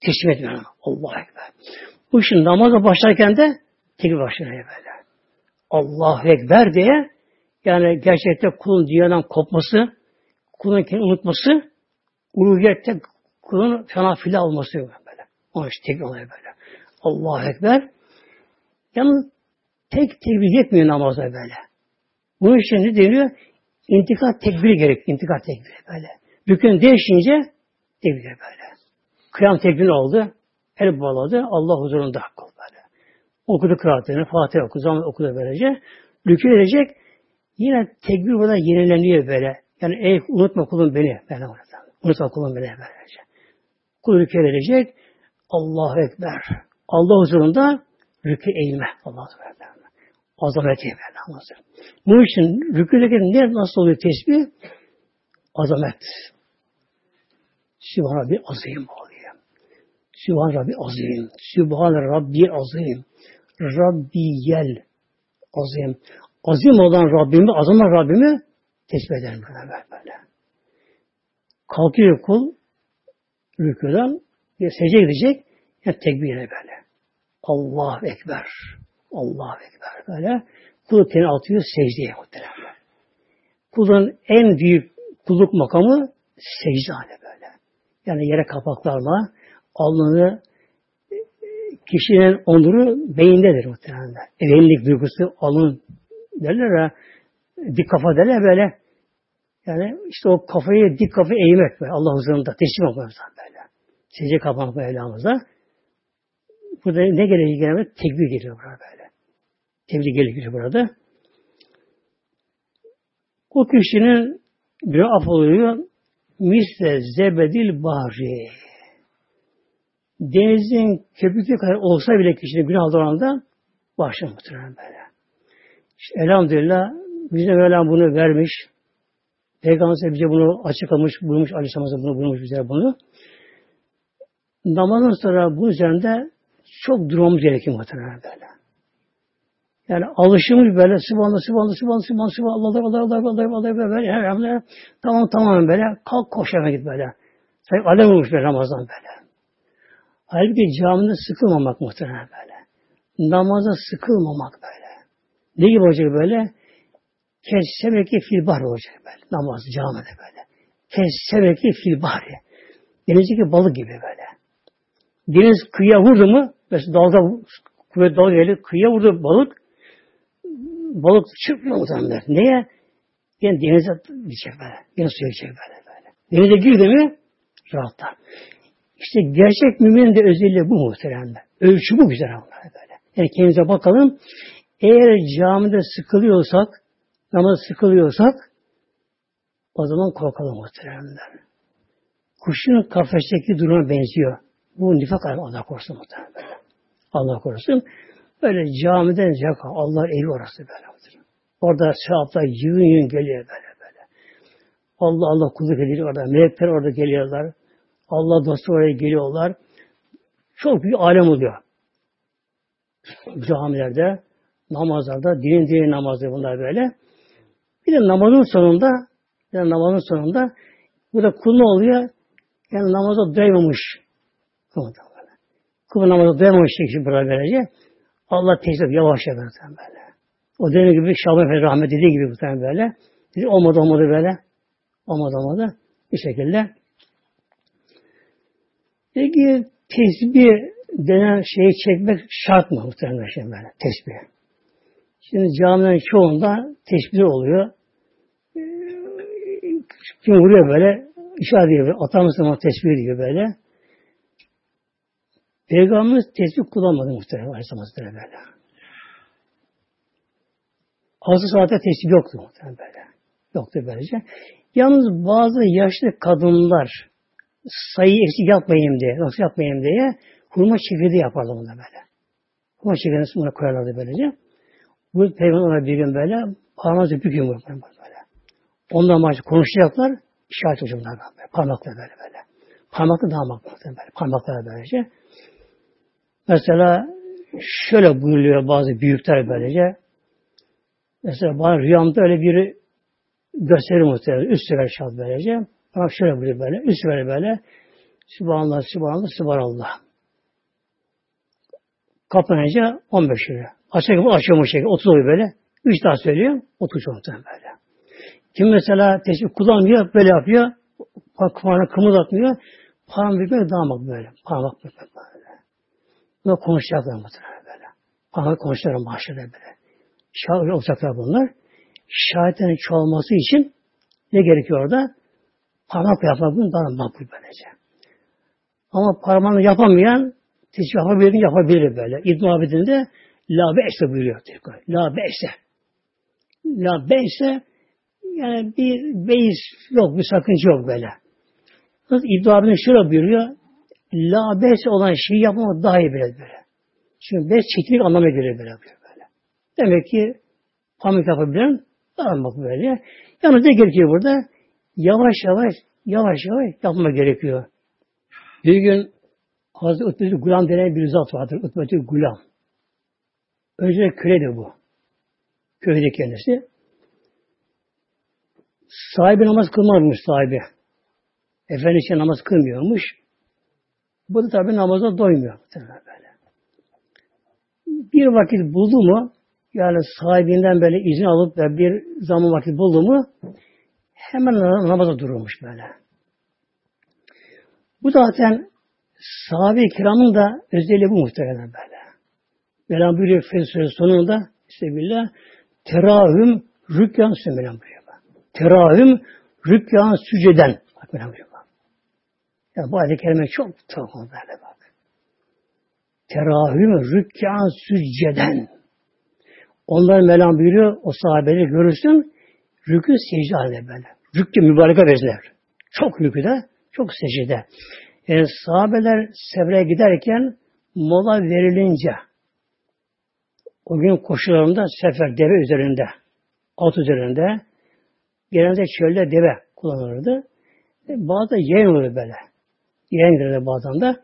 Teslim etmiyor. Allah Ekber. Bu işin namaza başlarken de tekbir başlıyor böyle. Allah Ekber diye yani gerçekte kulun dünyadan kopması, kulun kendini unutması, uluhiyette kulun fena fila olması böyle. Onun için tek oluyor böyle. Allahu Ekber. Yalnız tek tekbir yetmiyor namazda böyle. Bunun için ne deniyor? İntikal tekbiri gerek. İntikal tekbiri böyle. Rükün değişince tekbir böyle. Kıyam tekbiri oldu. El bağladı. Allah huzurunda kıl böyle. Okudu kıraatını. Fatiha okudu. Zaman okudu böylece. Rükün edecek. Yine tekbir burada yenileniyor böyle. Yani ey unutma kulum beni. Ben unutma kulum beni böylece. Kul rükû edecek. Allahu Ekber. Allah huzurunda rükû eğilme. Allah Ekber. Azameti böyle. Bu için rükûdeki ne nasıl oluyor tesbih? Azamet. Sübhane bir azim oluyor. Sübhan Rabbi azim. Sübhan Rabbi azim. Rabbiyel azim. Azim olan Rabbimi, azim olan Rabbimi tesbih ederim böyle böyle. Kalkıyor kul rüküden secde gidecek ya tekbir böyle. Allah Ekber. Allah Ekber böyle. Kulu teni atıyor secdeye muhtemelen. Kulun en büyük kulluk makamı secde hali böyle. Yani yere kapaklarla alnını kişinin onuru beyindedir muhtemelen. Evellik duygusu alın derler ya dik kafa derler böyle. Yani işte o kafayı dik kafa eğmek böyle Allah huzurunda teslim olmak böyle. Secde kapanmak Mevlamıza. Burada ne gelecek gene tekbir geliyor burada böyle. Tekbir geliyor burada. O kişinin bir af oluyor. Misle zebedil bahri. Denizin köpüklü kadar olsa bile kişinin günah oranında başlar muhtemelen böyle. İşte elhamdülillah bize Mevlam bunu vermiş. Peygamber bize bunu açıklamış, bulmuş, Aleyhisselam bunu bulmuş bize bunu. Namazdan sonra bu üzerinde çok durmamız gerekiyor muhtemelen böyle. Yani alışımız böyle sıvanlı sıvanlı sıvanlı sıvanlı sıvanlı Allah Allah Allah Allah Allah Allah böyle her hamle tamam tamam böyle kalk koş eve git böyle. Sen alem olmuş böyle Ramazan böyle. Halbuki camide sıkılmamak muhtemelen böyle. Namaza sıkılmamak böyle. Ne gibi olacak böyle? Kessemeki filbar olacak böyle. Namaz camide böyle. Kessemeki filbari. Denizdeki balık gibi böyle. Deniz kıyıya vurdu mu, mesela dalga kuvvet dalga geldi, kıyıya vurdu balık, balık çıkmıyor muhtemelen. Neye? Yani denize gidecek böyle. Yine suya gidecek böyle böyle. Denize girdi mi rahatlar. İşte gerçek müminin de özelliği bu muhtemelen. Ölçü bu güzel ama böyle. Yani kendimize bakalım. Eğer camide sıkılıyorsak, namaz sıkılıyorsak o zaman korkalım muhtemelen. Kuşun kafesteki duruma benziyor. Bu nifak Allah korusun muhtemelen. Allah korusun. Böyle camiden zevk Allah evi orası böyle. Orada sevaplar yığın yığın geliyor böyle böyle. Allah Allah kulluk ediyor orada. Melekler orada geliyorlar. Allah dostu oraya geliyorlar. Çok büyük alem oluyor. Camilerde, namazlarda, dinin dinin namazı bunlar böyle. Bir de namazın sonunda, bir namazın sonunda burada kul ne oluyor? Yani namaza doymamış. Kul namaza doymamış kişi burada böylece. Allah tecrübe yavaş yavaş böyle. O dönem gibi Şaban Efendi rahmet dediği gibi muhtemelen böyle. Dedi, olmadı olmadı böyle. Olmadı olmadı. Bir şekilde. Peki tesbih denen şeyi çekmek şart mı muhtemelen şey böyle? Tesbih. Şimdi camilerin çoğunda tesbih oluyor. Kim vuruyor böyle, işaret ediyor, atar mısın tesbih diyor böyle. Peygamberimiz tesbih kullanmadı muhtemelen Aleyhisselam böyle. Asıl saatte tesbih yoktu muhtemelen böyle. Yoktu böylece. Yalnız bazı yaşlı kadınlar sayı eksik yapmayayım diye, nasıl yapmayayım diye hurma çekirdeği yapardı bunda böyle. Hurma çekirdeğini buna koyarlardı böylece. Bu peygamber bir gün böyle parmağınızı büküyor böyle. Ondan başka konuşacaklar, işaret ucundan böyle. Parmakla böyle böyle. Parmakla daha makbul böyle. Parmakla böylece. Mesela şöyle buyuruyor bazı büyükler böylece. Mesela bana rüyamda öyle biri gösterir muhtemelen. Üst sefer şart böylece. Bana şöyle buyuruyor böyle. Üst sefer böyle. Sübhanallah, Sübhanallah, Sübhanallah. Kapanınca 15 lira. Açık bu açıyormuş şekilde. 30 oluyor böyle. 3 daha söylüyor. 30 muhtemelen böyle. Kim mesela tesbih kullanmıyor, böyle yapıyor. Parmağını kımıldatmıyor. Parmak bükmek daha mı böyle. Parmak böyle. Buna konuşacaklar muhtemelen böyle. Parmak konuşacaklar mahşerde böyle. Şahit olacaklar bunlar. Şahitlerin çoğalması için ne gerekiyor orada? Parmak yapmak bunun daha makbul böylece. Ama parmağını yapamayan tesbih yapabilir, yapabilir böyle. İbn Abidin la be'se buyuruyor. La be'se. La be'se yani bir beis yok, bir sakınca yok böyle. İbn Abidin şöyle buyuruyor. La be'se olan şeyi yapmak daha iyi böyle böyle. Çünkü beş çekilik anlamına göre böyle böyle. Demek ki pamuk yapabilen davranmak böyle. Yalnız ne gerekiyor burada? Yavaş yavaş, yavaş yavaş yapma gerekiyor. Bir gün Hazreti Utbetül Gulam denen bir zat vardır. Utbetül Gulam. Önce köleydi bu. Köyde kendisi. Sahibi namaz kılmazmış sahibi. Efendi için namaz kılmıyormuş. Bu da tabi namaza doymuyor. Böyle. Bir vakit buldu mu yani sahibinden böyle izin alıp da bir zaman vakit buldu mu hemen namaza dururmuş böyle. Bu zaten sahabe-i kiramın da özelliği bu muhtemelen böyle. Mevlam buyuruyor Fetih sonunda işte terahüm rükyan Mevlam buyuruyor. Terahüm rükyan süceden. Bak Mevlam buyuruyor. Ya bu ayet-i kerime çok tuhaf böyle bak. Terahüm rükyan sücceden. Onlar Mevlam buyuruyor, o sahabeleri görürsün, rükü secde halinde böyle. Rükü mübareke bezler. Çok rüküde, çok secde. Yani sahabeler sefere giderken mola verilince o gün koşularında sefer deve üzerinde, at üzerinde genelde çölde deve kullanılırdı. E, bazı yayın olur böyle. Yayın gelirdi bazen de.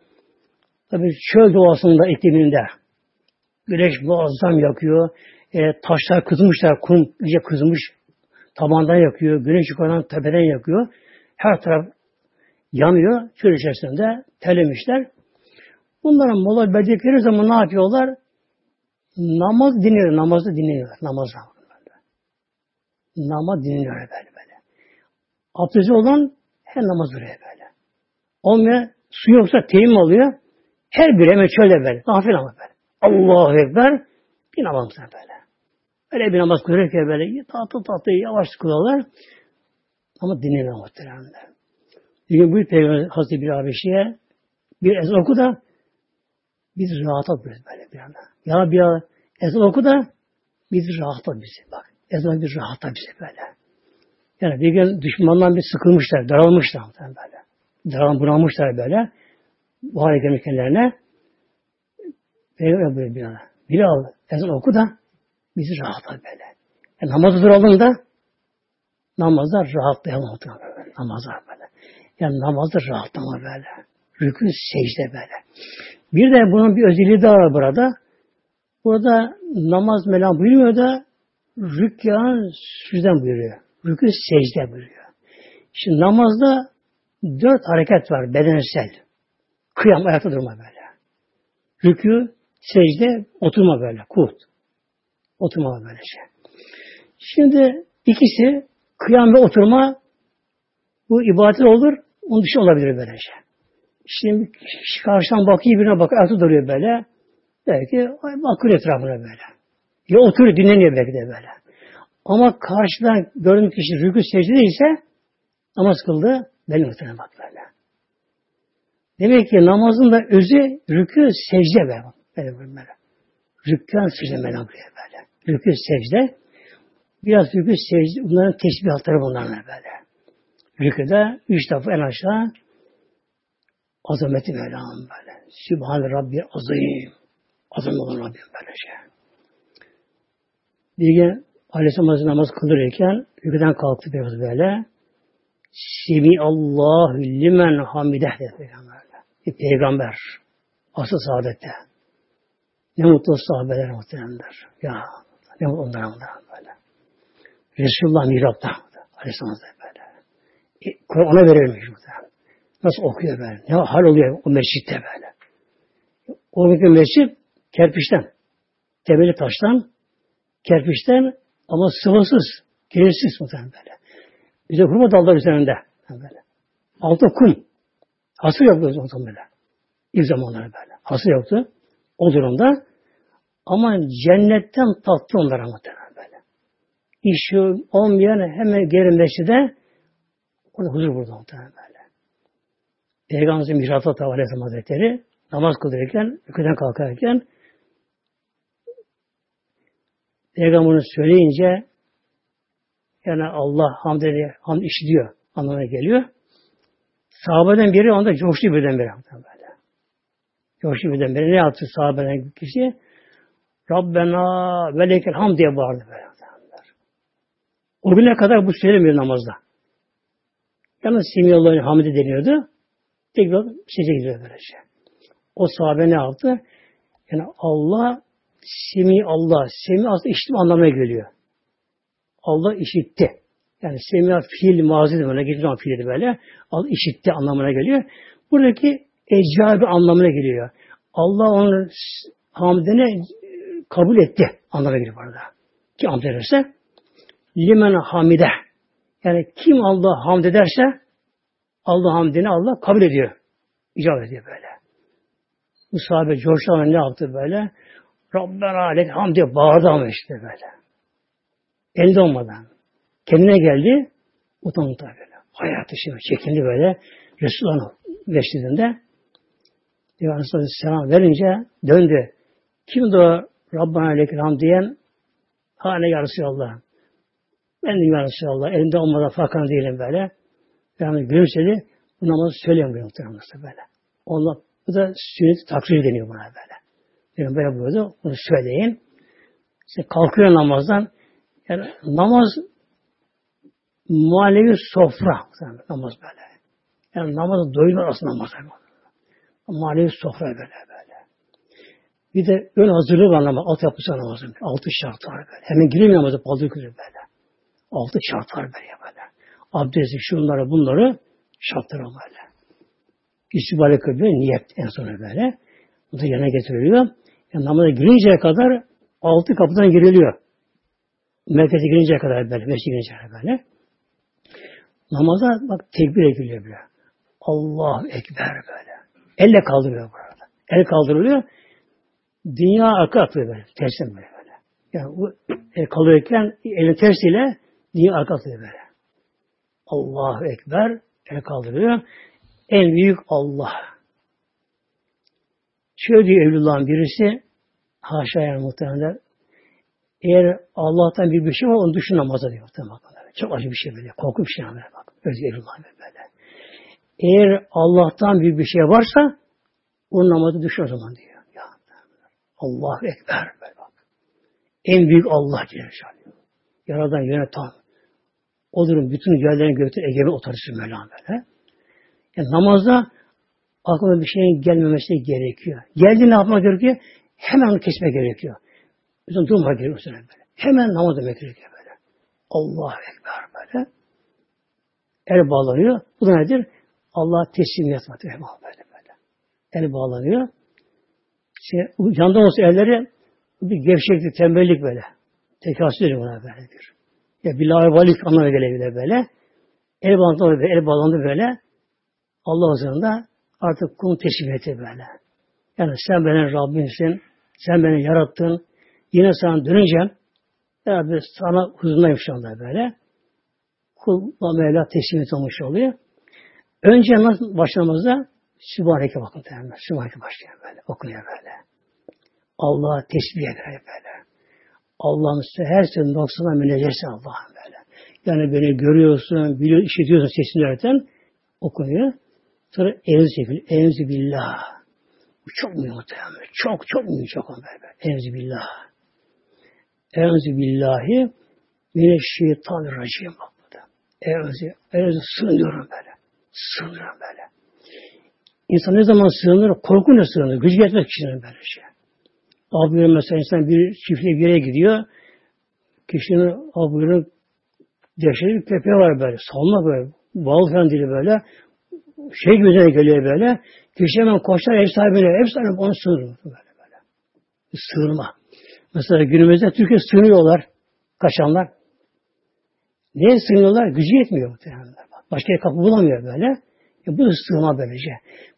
Tabii çöl doğasında ikliminde güneş muazzam yakıyor. E, taşlar kızmışlar, kum iyice kızmış. Tabandan yakıyor, güneş yukarıdan tepeden yakıyor. Her taraf yanıyor. Çöl içerisinde terlemişler. Bunların mola verdikleri zaman ne yapıyorlar? Namaz dinliyor, namazı dinliyor. Namaz Namaz dinliyor böyle böyle. Abdesti olan her namaz duruyor böyle. Olmuyor, su yoksa teyim oluyor. Her bir hemen çölde böyle. Nafil ama böyle. Allahu Ekber bir namaz böyle. Böyle bir namaz kılırken böyle tatlı tatlı yavaş kılıyorlar. Ama dinlemiyor muhteremler. Bir gün bu Peygamber Hazreti bir Habeşi'ye bir ezan oku da biz rahat ol böyle bir anda. Ya bir ezan oku da biz rahat ol bizi. Bak ezan bir rahat ol bizi böyle. Yani bir gün düşmandan bir sıkılmışlar, daralmışlar böyle. Daral bunalmışlar böyle. Bu hareketin kendilerine. Peygamber buyuruyor bir anda. Bilal ezan oku da bizi rahatla böyle. Yani namazı duralım da namazda rahatlayalım. Namazda böyle. Yani namazda rahatlama böyle. Rükû secde böyle. Bir de bunun bir özelliği daha var burada. Burada namaz melam buyurmuyor da rükyan süzden buyuruyor. Rükû secde buyuruyor. Şimdi namazda dört hareket var bedensel. Kıyam ayakta durma böyle. Rükû, secde, oturma böyle. Kut. Oturma böyle şey. Şimdi ikisi kıyam ve oturma bu ibadet olur. Onun dışı olabilir böyle şey. Şimdi karşıdan bakıyor birine bak ayakta duruyor böyle. Belki bakıyor etrafına böyle. Ya oturuyor dinleniyor belki de böyle. Ama karşıdan gördüğün kişi rükû secde ise namaz kıldı. Belli muhtemelen bak böyle. Demek ki namazın da özü rükû secde böyle. Böyle böyle. Rükû secde böyle böyle. Rükû secde. Biraz rükû secde. Bunların tesbihatları bunlar böyle. Rükûda üç defa en aşağı azameti Mevlam böyle. Sübhan Rabbi azim. Azam olan Rabbim böyle şey. Bir gün Aleyhisselam namaz kıldırırken rüküden kalktı biraz böyle. Semi Allahu limen hamideh dedi peygamber. Bir peygamber. Asıl saadette. Ne mutlu sahabeler muhteremler. Ya ne mutlu onlara böyle. Resulullah mihrapta. Aleyhisselam böyle. E, Kur'an'a verilmiş muhterem. Nasıl okuyor böyle? Ne hal oluyor o mescitte böyle? O mescit kerpiçten. Temeli taştan, kerpiçten ama sıvısız, kirsiz muhtemelen böyle. Bir de hurma dallar üzerinde. Böyle. Altı kum. Hasır yoktu o zaman böyle. İlk zamanları böyle. Hasır yoktu. O durumda. Ama cennetten tatlı onlara muhtemelen böyle. İşi olmayan hemen geri mescide orada huzur burada muhtemelen böyle. Peygamberimizin Mihrafat Aleyhisselam Hazretleri namaz kılırken, ülkeden kalkarken Peygamberimiz söyleyince yani Allah hamd ediyor, hamd işitiyor anlamına geliyor. Sahabeden biri onda coştu birdenbire. Böyle. Coştu birdenbire. Ne yaptı sahabeden kişi? Rabbena ve lekel ham diye bağırdı böyle. O güne kadar bu söylemiyor namazda. Yalnız Simiyollah'ın hamdi deniyordu. Tekrar secde gidiyor böylece. O sahabe ne yaptı? Yani Allah Semi Allah. Semi aslında işitim anlamına geliyor. Allah işitti. Yani semiha fiil mazidir böyle. Geçmiş zaman fiildi böyle. Allah işitti anlamına geliyor. Buradaki ecabi anlamına geliyor. Allah onun hamdini kabul etti anlamına geliyor burada. Ki hamd ederse limen hamide. Yani kim Allah hamd ederse Allah hamdini Allah kabul ediyor. İcab ediyor böyle. Bu sahabe coşan ne yaptı böyle? Rabbena alek hamdi bağırdı ama işte böyle. Elde olmadan. Kendine geldi. Utandı tabi böyle. Hayatı şimdi çekildi böyle. Resulullah'ın mescidinde. Diyor selam verince döndü. Kimdi o Rabbana aleykel hamd diyen? Hane ya Resulallah. Ben de ya Resulallah. Elinde olmadan fakan değilim böyle. Yani gülümsedi. Bu namazı söyleyemiyor muhtemelen böyle. Allah bu da sünnet takrir deniyor buna böyle. Yani böyle buyurdu. Bunu söyleyin. İşte kalkıyor namazdan. Yani namaz manevi sofra. Yani namaz böyle. Yani namazı doyulur aslında namaz. Manevi sofra böyle böyle. Bir de ön hazırlığı var namaz. Alt yapısı var namazın. Altı şart var böyle. Hemen giremiyor namazı. Baldır kırıyor böyle. Altı şart var böyle böyle. Abdesti, şunları, bunları şartları böyle. İstibale kılıyor, niyet en sona böyle. Bu da yana getiriliyor. Yani namaza girinceye kadar altı kapıdan giriliyor. Merkeze girinceye kadar böyle, mescide girinceye kadar böyle. Namaza bak tekbir ediliyor böyle. Allah Ekber böyle. Elle kaldırıyor burada. El kaldırılıyor. Dünya arka atıyor böyle. Tersten böyle böyle. Yani bu el kaldırırken elin tersiyle dünya arka atıyor böyle. Allahu Ekber el kaldırıyor. En büyük Allah. Şöyle diyor Evlullah'ın birisi haşa yani muhtemelen eğer Allah'tan bir bir şey var onu düşün namaza diyor. Çok acı bir şey böyle. Korku bir şey böyle bak. Özgür Evlullah böyle. Eğer Allah'tan bir bir şey varsa o namazı düşün o zaman diyor. Ya, Allah Ekber böyle bak. En büyük Allah Celle Yaradan yöneten. O durum bütün yerlerin gökten egemen otorisi Mevlam böyle. Yani namazda aklına bir şeyin gelmemesi gerekiyor. Geldi ne yapmak gerekiyor? Hemen onu kesmek gerekiyor. Bizim durma gerekiyor böyle. Hemen namaz demek gerekiyor böyle. Allah Ekber böyle. El bağlanıyor. Bu da nedir? Allah teslimiyet var. Böyle böyle. El bağlanıyor. İşte, candan olsa elleri bir gevşeklik, tembellik böyle. Tekasür ediyor buna böyle bir. Ya billahi valik anlamına gelebilir böyle. El bağlandı, el bağlandı böyle. Allah huzurunda artık kum teslim etti böyle. Yani sen benim Rabbimsin, sen beni yarattın, yine sana döneceğim. Ya Rabbi sana huzurundayım anda böyle. Kul Mevla teslimiyet olmuş oluyor. Önce nasıl başlamazda Sübhaneke bakın terimler. Sübhaneke başlıyor böyle. Okunuyor böyle. Allah'a tesbih eder böyle. Allah'ın her şeyin noksana müneccesi Allah'ın böyle. Yani beni görüyorsun, biliyor, işitiyorsun sesini öğreten okunuyor. Sonra enzi çekilir. Enzi billah. Bu çok mühim. Çok çok mühim çok böyle. Enzi billah. Enzi billahi mineşşeytanirracim. Enzi, enzi sığınıyorum böyle. Sığınıyorum böyle. İnsan ne zaman sığınır? Korkuyla sığınır. Gücü yetmez kişinin böyle şey. Abi mesela insan bir çiftliğe bir yere gidiyor. Kişinin abinin dehşetli bir köpeği var böyle. Salma böyle. Bal falan dili böyle şey gözüne geliyor böyle. Kişi hemen koşar ev sahibine, ev sahibi onu sığınır. Böyle böyle. Sığınma. Mesela günümüzde Türkiye sığınıyorlar. Kaçanlar. Neye sığınıyorlar? Gücü yetmiyor muhtemelen. Başka kapı bulamıyor böyle. E bu sığınma böylece.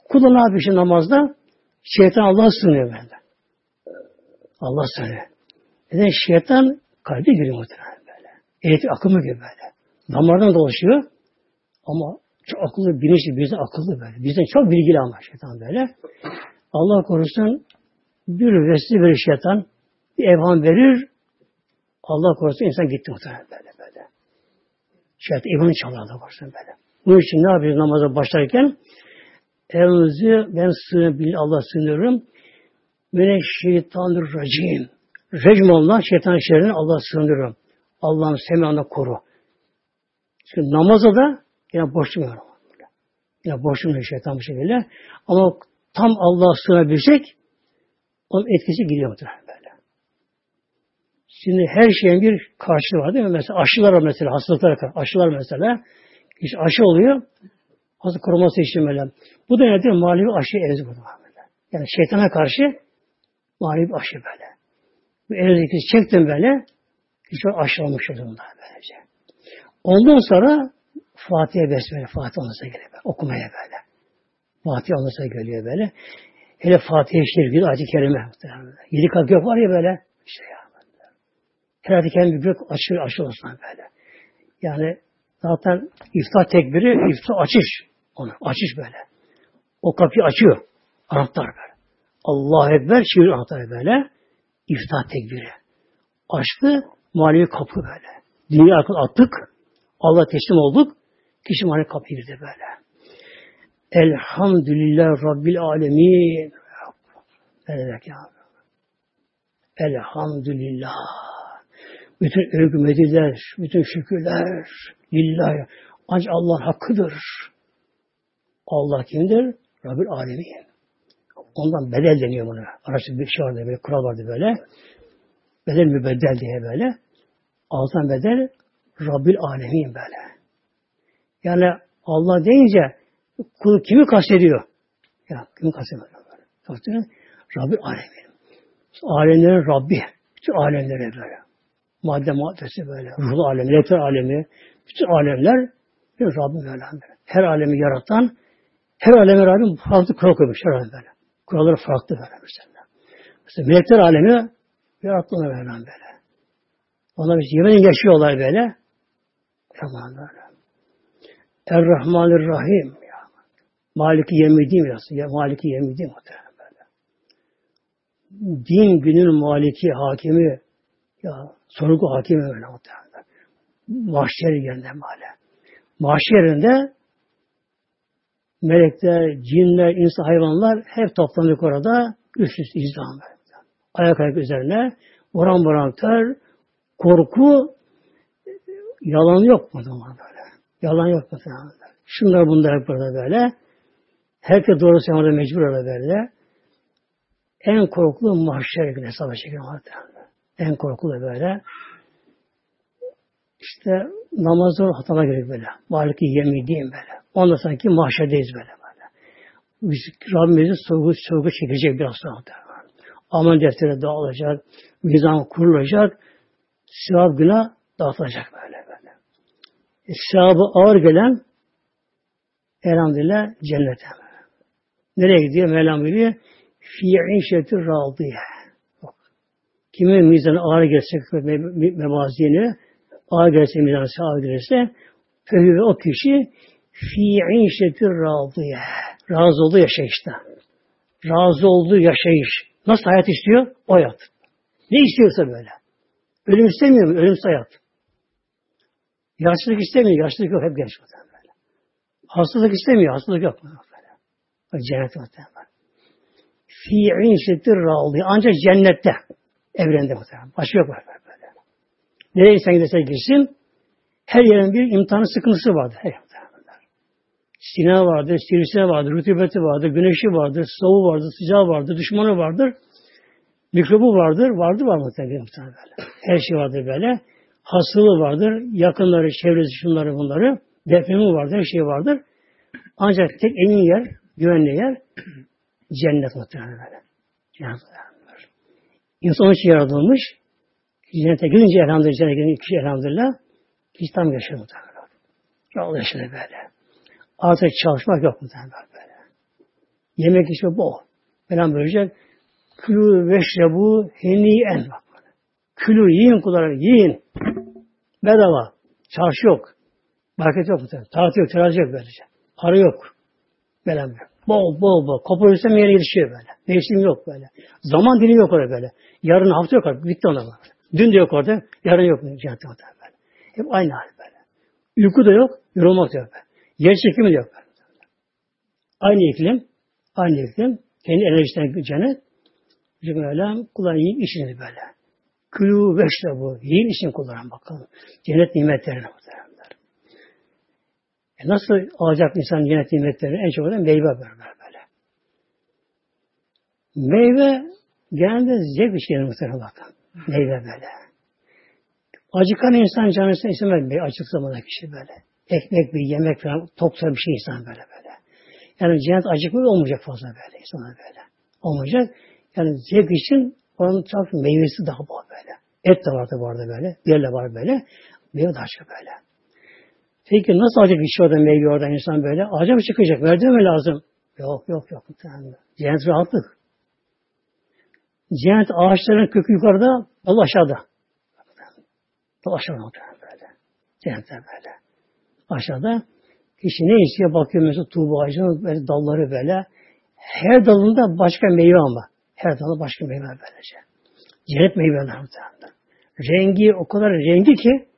Kulu ne yapıyor namazda? Şeytan Allah'a sığınıyor böyle. Allah sığınıyor. Neden şeytan kalbi giriyor muhtemelen böyle. Elektrik akımı gibi böyle. Damardan dolaşıyor. Ama çok akıllı, bilinçli, bizden akıllı böyle. Bizden çok bilgili ama şeytan böyle. Allah korusun bir vesile verir şeytan, bir evham verir, Allah korusun insan gitti muhtemelen böyle böyle. Şeytan evhamı çalar Allah korusun böyle. Bunun için ne yapıyoruz namaza başlarken? Evimizi ben sığınıyorum, Allah sığınıyorum. Mene şeytanır racim. Recm olan şeytan şerrinden Allah sığınıyorum. Allah'ın semanına koru. Çünkü namazda da Yine boşluyor. Yine boşluyor şeytan bu şekilde. Ama tam Allah'a sığınabilecek onun etkisi gidiyor muhtemelen. Şimdi her şeyin bir karşılığı var değil mi? Mesela aşılar var mesela, hastalıklara karşı. Aşılar mesela. İşte aşı oluyor. Hasta koruması için böyle. Bu da nedir? Manevi aşı elinizi burada. Böyle. Yani şeytana karşı manevi aşı böyle. Bu elinizdeki çektim böyle. İşte aşılamış oldum daha böylece. Ondan sonra Fatiha Besmele, Fatiha olursa geliyor. Okumaya böyle. Fatiha olursa geliyor böyle. Hele Fatiha-i Şerif bir acı kerime. Yedi kat gök var ya böyle. İşte ya. Herhalde kendi gök açıyor, açıyor olsun böyle. Yani zaten iftah tekbiri, iftah açış. Onu açış böyle. O kapıyı açıyor. Anahtar böyle. Allah Ekber, şiir anahtarı böyle. İftah tekbiri. Açtı, manevi kapı böyle. Dünya akıl attık. Allah teslim olduk. Kişi manevi kapıyı girdi böyle. Elhamdülillah Rabbil Alemin. Ne demek ya? Elhamdülillah. Bütün övgü mediler, bütün şükürler, lillahi. Ancak Allah hakkıdır. Allah kimdir? Rabbil Alemin. Ondan bedel deniyor buna. Araçta bir şey vardı böyle, kural vardı böyle. Bedel mübeddel diye böyle. Alttan bedel Rabbil Alemin böyle. Yani Allah deyince kulu kimi kastediyor? Ya kimi kastediyor? Kastediyor. Rabbil Alemin. Alemlerin Rabbi. Bütün alemlere böyle. Madde maddesi böyle. Ruhlu alemi, elektrik alemi. Bütün alemler bir Rabbi böyle. Her alemi yaratan her aleme Rabbim farklı kural koymuş her alem böyle. Kuralları farklı böyle mesela. Mesela melekler alemi yarattı onu böyle. Onlar işte yemeğin yaşıyorlar böyle. Tamam böyle. Er-Rahmanir-Rahim. Maliki yemidiyim ya. Maliki yemidiyim muhtemelen böyle. Din günün maliki, hakimi ya sorgu hakimi öyle muhtemelen. Mahşer yerinde male. Mahşer yerinde melekler, cinler, insan, hayvanlar hep toplanıyor orada. Üst üste izdiham Ayak ayak üzerine vuran vuran ter, korku, yalan yok mu böyle? Yalan yok mu zaman Şunlar bunlar hep burada böyle. Herkes doğru söylemede mecbur öyle böyle. En korkulu mahşer günü hesaba çekiyor En korkulu böyle. İşte namazı hatana gerek böyle. Maliki yemediğim böyle. Ondan sanki mahşerdeyiz böyle böyle. Biz Rabbimizin sorgu, sorgu çekecek biraz sonra. Aman defteri dağılacak, mizan kurulacak, sevap günah dağıtılacak böyle böyle. E, sevabı ağır gelen elhamdülillah cennete. Nereye gidiyor? Mevlam biliyor. Fî işeti râdiye. Kimin mizanı ağır gelse mevazini ağır gelse mizanı ağır gelirse fehü o kişi fî işeti râdiye. Razı olduğu yaşayışta. Razı olduğu yaşayış. Nasıl hayat istiyor? O hayat. Ne istiyorsa böyle. Ölüm istemiyor mu? Ölümsüz hayat. Yaşlılık istemiyor. Yaşlılık yok. Hep genç böyle. Hastalık istemiyor. Hastalık yok. Böyle. Cennet muhtemelen. Fi'in şiddir râlı. Ancak cennette. Evrende muhtemelen. Başka yok böyle. Nereye insan giderse girsin her yerin bir imtihanı sıkıntısı vardır. Her Sina vardır, sivrisineği vardır, rutubeti vardır, güneşi vardır, soğuğu vardır, sıcağı vardır, düşmanı vardır, mikrobu vardır, vardır var tabii böyle. Her şey vardır böyle. Hastalığı vardır, yakınları, çevresi, şunları bunları, depremi vardır, her şey vardır. Ancak tek emin yer, güvenli yer cennet muhtemelen böyle. Cennet muhtemelen. İnsan için yaratılmış. Cennete gidince elhamdülillah, cennete gidince kişi elhamdülillah, kişi tam muhtemelen. Yol yaşıyor böyle. Artık çalışmak yok muhtemelen böyle. Yemek işte bol. Falan böylece külü veşrebu heniyen bak. Külü yiyin kulları yiyin. Bedava. Çarşı yok. Market yok. Tatil yok, terazi yok böylece. Para yok. Böyle böyle. Bol bol bol. Kopar üstten yere yetişiyor böyle. Mevsim yok böyle. Zaman dili yok orada böyle. Yarın hafta yok orada. Bitti ona böyle. Dün de yok orada. Yarın yok. Cennette böyle. Hep aynı hal böyle. Uyku da yok. Yorulmak da yok böyle. Yer çekimi de yok. Aynı iklim, aynı iklim, kendi enerjisinden cennet. Cenab-ı Alem kullanın yiyin işini böyle. Külü veşle bu. Yiyin için kullanın bakalım. Cennet nimetlerini muhtemelenler. E nasıl alacak insan cennet nimetlerini? En çok da meyve böyle böyle. Meyve genelde zevk bir şey muhtemelen bakın. Meyve böyle. Acıkan insan canı istemez bir acık zamanda kişi böyle. Ekmek bir yemek falan toksa bir şey insan böyle böyle. Yani cennet acıkma olmayacak fazla böyle insana böyle. Olmayacak. Yani zevk için onun çok meyvesi daha bol böyle. Et de vardı bu arada böyle. Diğerle var böyle. Meyve daha çok böyle. Peki nasıl bir şey orada meyve orada insan böyle? Ağaca mı çıkacak? Merdiven mi lazım? Yok yok yok. Cennet rahatlık. Cennet ağaçların kökü yukarıda, dal aşağıda. Dal aşağıda böyle. Cennette böyle. Aşağıda kişi ne istiyor bakıyor mesela tuğba ağacının böyle dalları böyle. Her dalında başka meyve ama. Her dalında başka meyve böylece. Cennet meyveler muhtemelen. Rengi o kadar rengi ki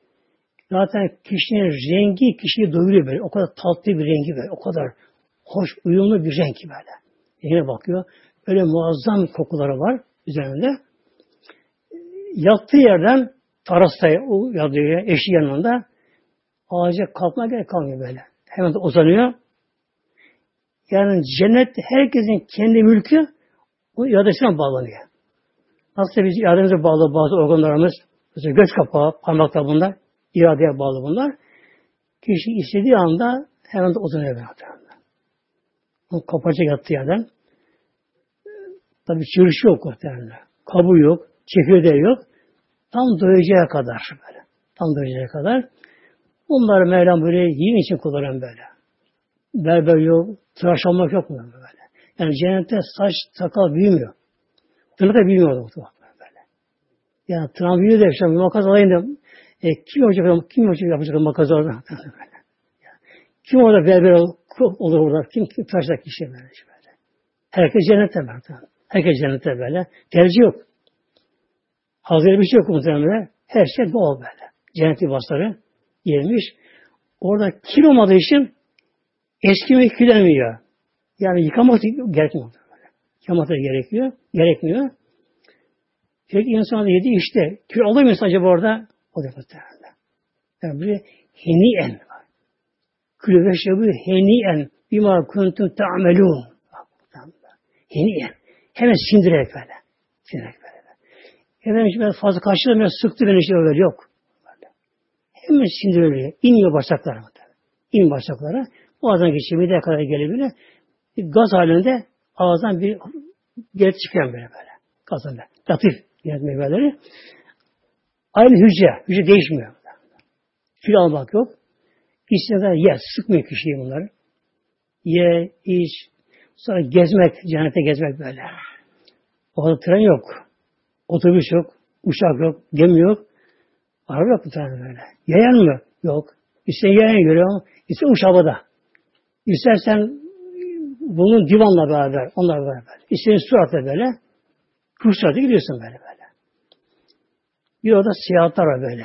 zaten kişinin rengi kişiyi doyuruyor böyle. O kadar tatlı bir rengi böyle. O kadar hoş, uyumlu bir renk böyle. Yine bakıyor. Öyle muazzam kokuları var üzerinde. Yattığı yerden tarasta yatıyor eşi yanında ağaca kalkma gerek kalmıyor böyle. Hemen uzanıyor. Yani cennet herkesin kendi mülkü o iradesine bağlanıyor. Aslında biz irademize bağlı bazı organlarımız, mesela göz kapağı, parmaklar bunlar, iradeye bağlı bunlar. Kişi istediği anda hemen de uzanıyor böyle. O kapacak yattığı yerden. Tabi çırışı yok muhtemelen. Kabuğu yok, çekirdeği yok. Tam doyacağı kadar böyle. Tam doyacağı kadar. Bunları Mevlam böyle yiyin için kullanıyor böyle. Berber yok, tıraş olmak yok mu böyle. Yani cennette saç, sakal büyümüyor. Tırnak da büyümüyor böyle. Yani tırnak büyüyor da işte makas alayım da e, kim olacak, kim olacak yapacak makas orada böyle. Kim orada berber olur orada, kim, kim tıraşlar kişi böyle. böyle. Herkes cennette böyle. Herkes cennette böyle. Tercih yok. Hazır bir şey yok muhtemelen. Her şey doğal böyle. Cennet libasları gelmiş. Orada kil olmadığı için eskime kirlenmiyor. Yani yıkamak gerekmiyor. Yıkamak da gerekiyor. Gerekmiyor. Peki insan yedi işte. Kül olur mu acaba orada? O da muhtemelen. Yani bir heniyen var. Külü ve şebu heniyen bima kuntum ta'melun. Heniyen. Hemen sindirerek böyle. Sindirerek böyle. Efendim işte fazla karşılamıyor, sıktı beni işte öyle yok. Hemen sindiriyor. İniyor bağırsaklara. İn bağırsaklara. Boğazdan geçiyor. Mideye kadar gelebilir. Bir gaz halinde ağızdan bir geri çıkıyor böyle böyle. Gazdan böyle. Latif yer meyveleri. Aynı hücre. Hücre değişmiyor. Kilo almak yok. İstediğinden ye. Sıkmıyor kişiyi bunları. Ye, iç. Sonra gezmek. Cennete gezmek böyle. Orada tren yok. Otobüs yok. Uçak yok. Gemi yok. Araba yok bu tane böyle. Yayan mı? Yok. İşte yayan görüyor ama işte uç havada. İstersen bunun divanla beraber, onlar beraber. İstersen suratla böyle. Kurslarda gidiyorsun böyle böyle. Bir orada seyahatler var böyle.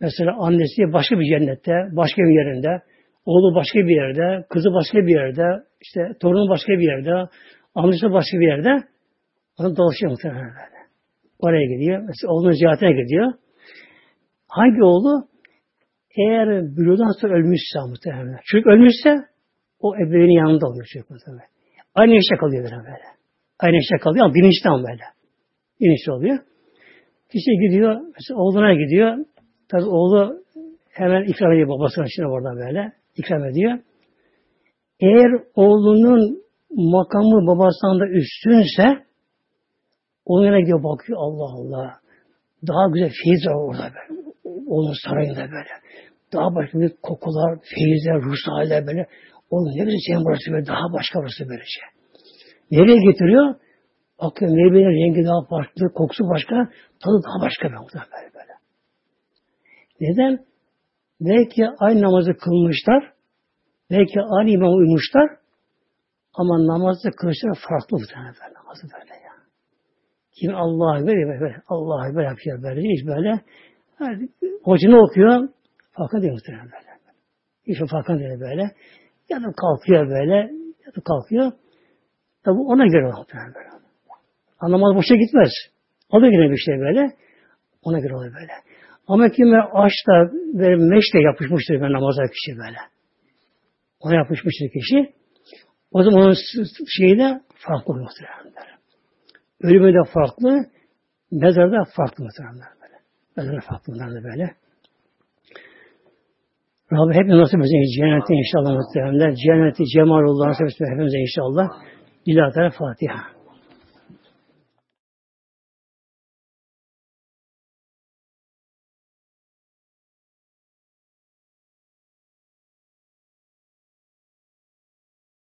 Mesela annesi başka bir cennette, başka bir yerinde, oğlu başka bir yerde, kızı başka bir yerde, işte torunu başka bir yerde, amcası başka bir yerde. Onu dolaşıyor muhtemelen böyle. Oraya gidiyor. Mesela oğlunun ziyaretine gidiyor. Hangi oğlu? Eğer bürüden sonra ölmüşse muhtemelen. Çocuk ölmüşse o ebeveynin yanında oluyor çocuk muhtemelen. Aynı yaşta kalıyor böyle. Aynı yaşta kalıyor ama bilinçli ama böyle. Bilinçli oluyor. Kişi gidiyor, mesela oğluna gidiyor. Tabi oğlu hemen ikram ediyor babasına şimdi orada böyle. ikram ediyor. Eğer oğlunun makamı babasından da üstünse onun yanına gidiyor bakıyor Allah Allah. Daha güzel feyiz var orada böyle. Onun sarayında böyle. Daha başka bir kokular, feyizler, ruhsaneler böyle. Oğlum ne güzel senin burası böyle. Daha başka burası böylece. Nereye getiriyor? Bakıyor meyvelerin rengi daha farklı, kokusu başka, tadı daha başka böyle böyle. Neden? Belki aynı namazı kılmışlar, belki aynı imam uymuşlar, ama namazı kılışlar farklı bir tane böyle namazı böyle ya. Kim Allah'ı böyle böyle, Allah'ı böyle yapıyor böyle, hiç böyle. Yani, hocunu okuyor, farkında değil muhtemelen böyle. Hiç farkında değil böyle. Yatıp kalkıyor böyle, yatıp kalkıyor. Tabi ona göre muhtemelen böyle. Anlamaz boşa gitmez. O da yine bir şey böyle. Ona göre oluyor böyle. Ama kime açta ve meşle yapışmıştır ben namaza kişi böyle. Ona yapışmıştır kişi. O zaman onun şeyi de farklı oluyor muhtemelen. Ölümü de farklı, mezarı da farklı muhtemelen böyle. Mezarı farklı bunlar da böyle. Rabbi hep nasip etsin cennete inşallah muhtemelen. Cenneti cemal Allah nasip etsin hepimize inşallah. Teala Fatiha.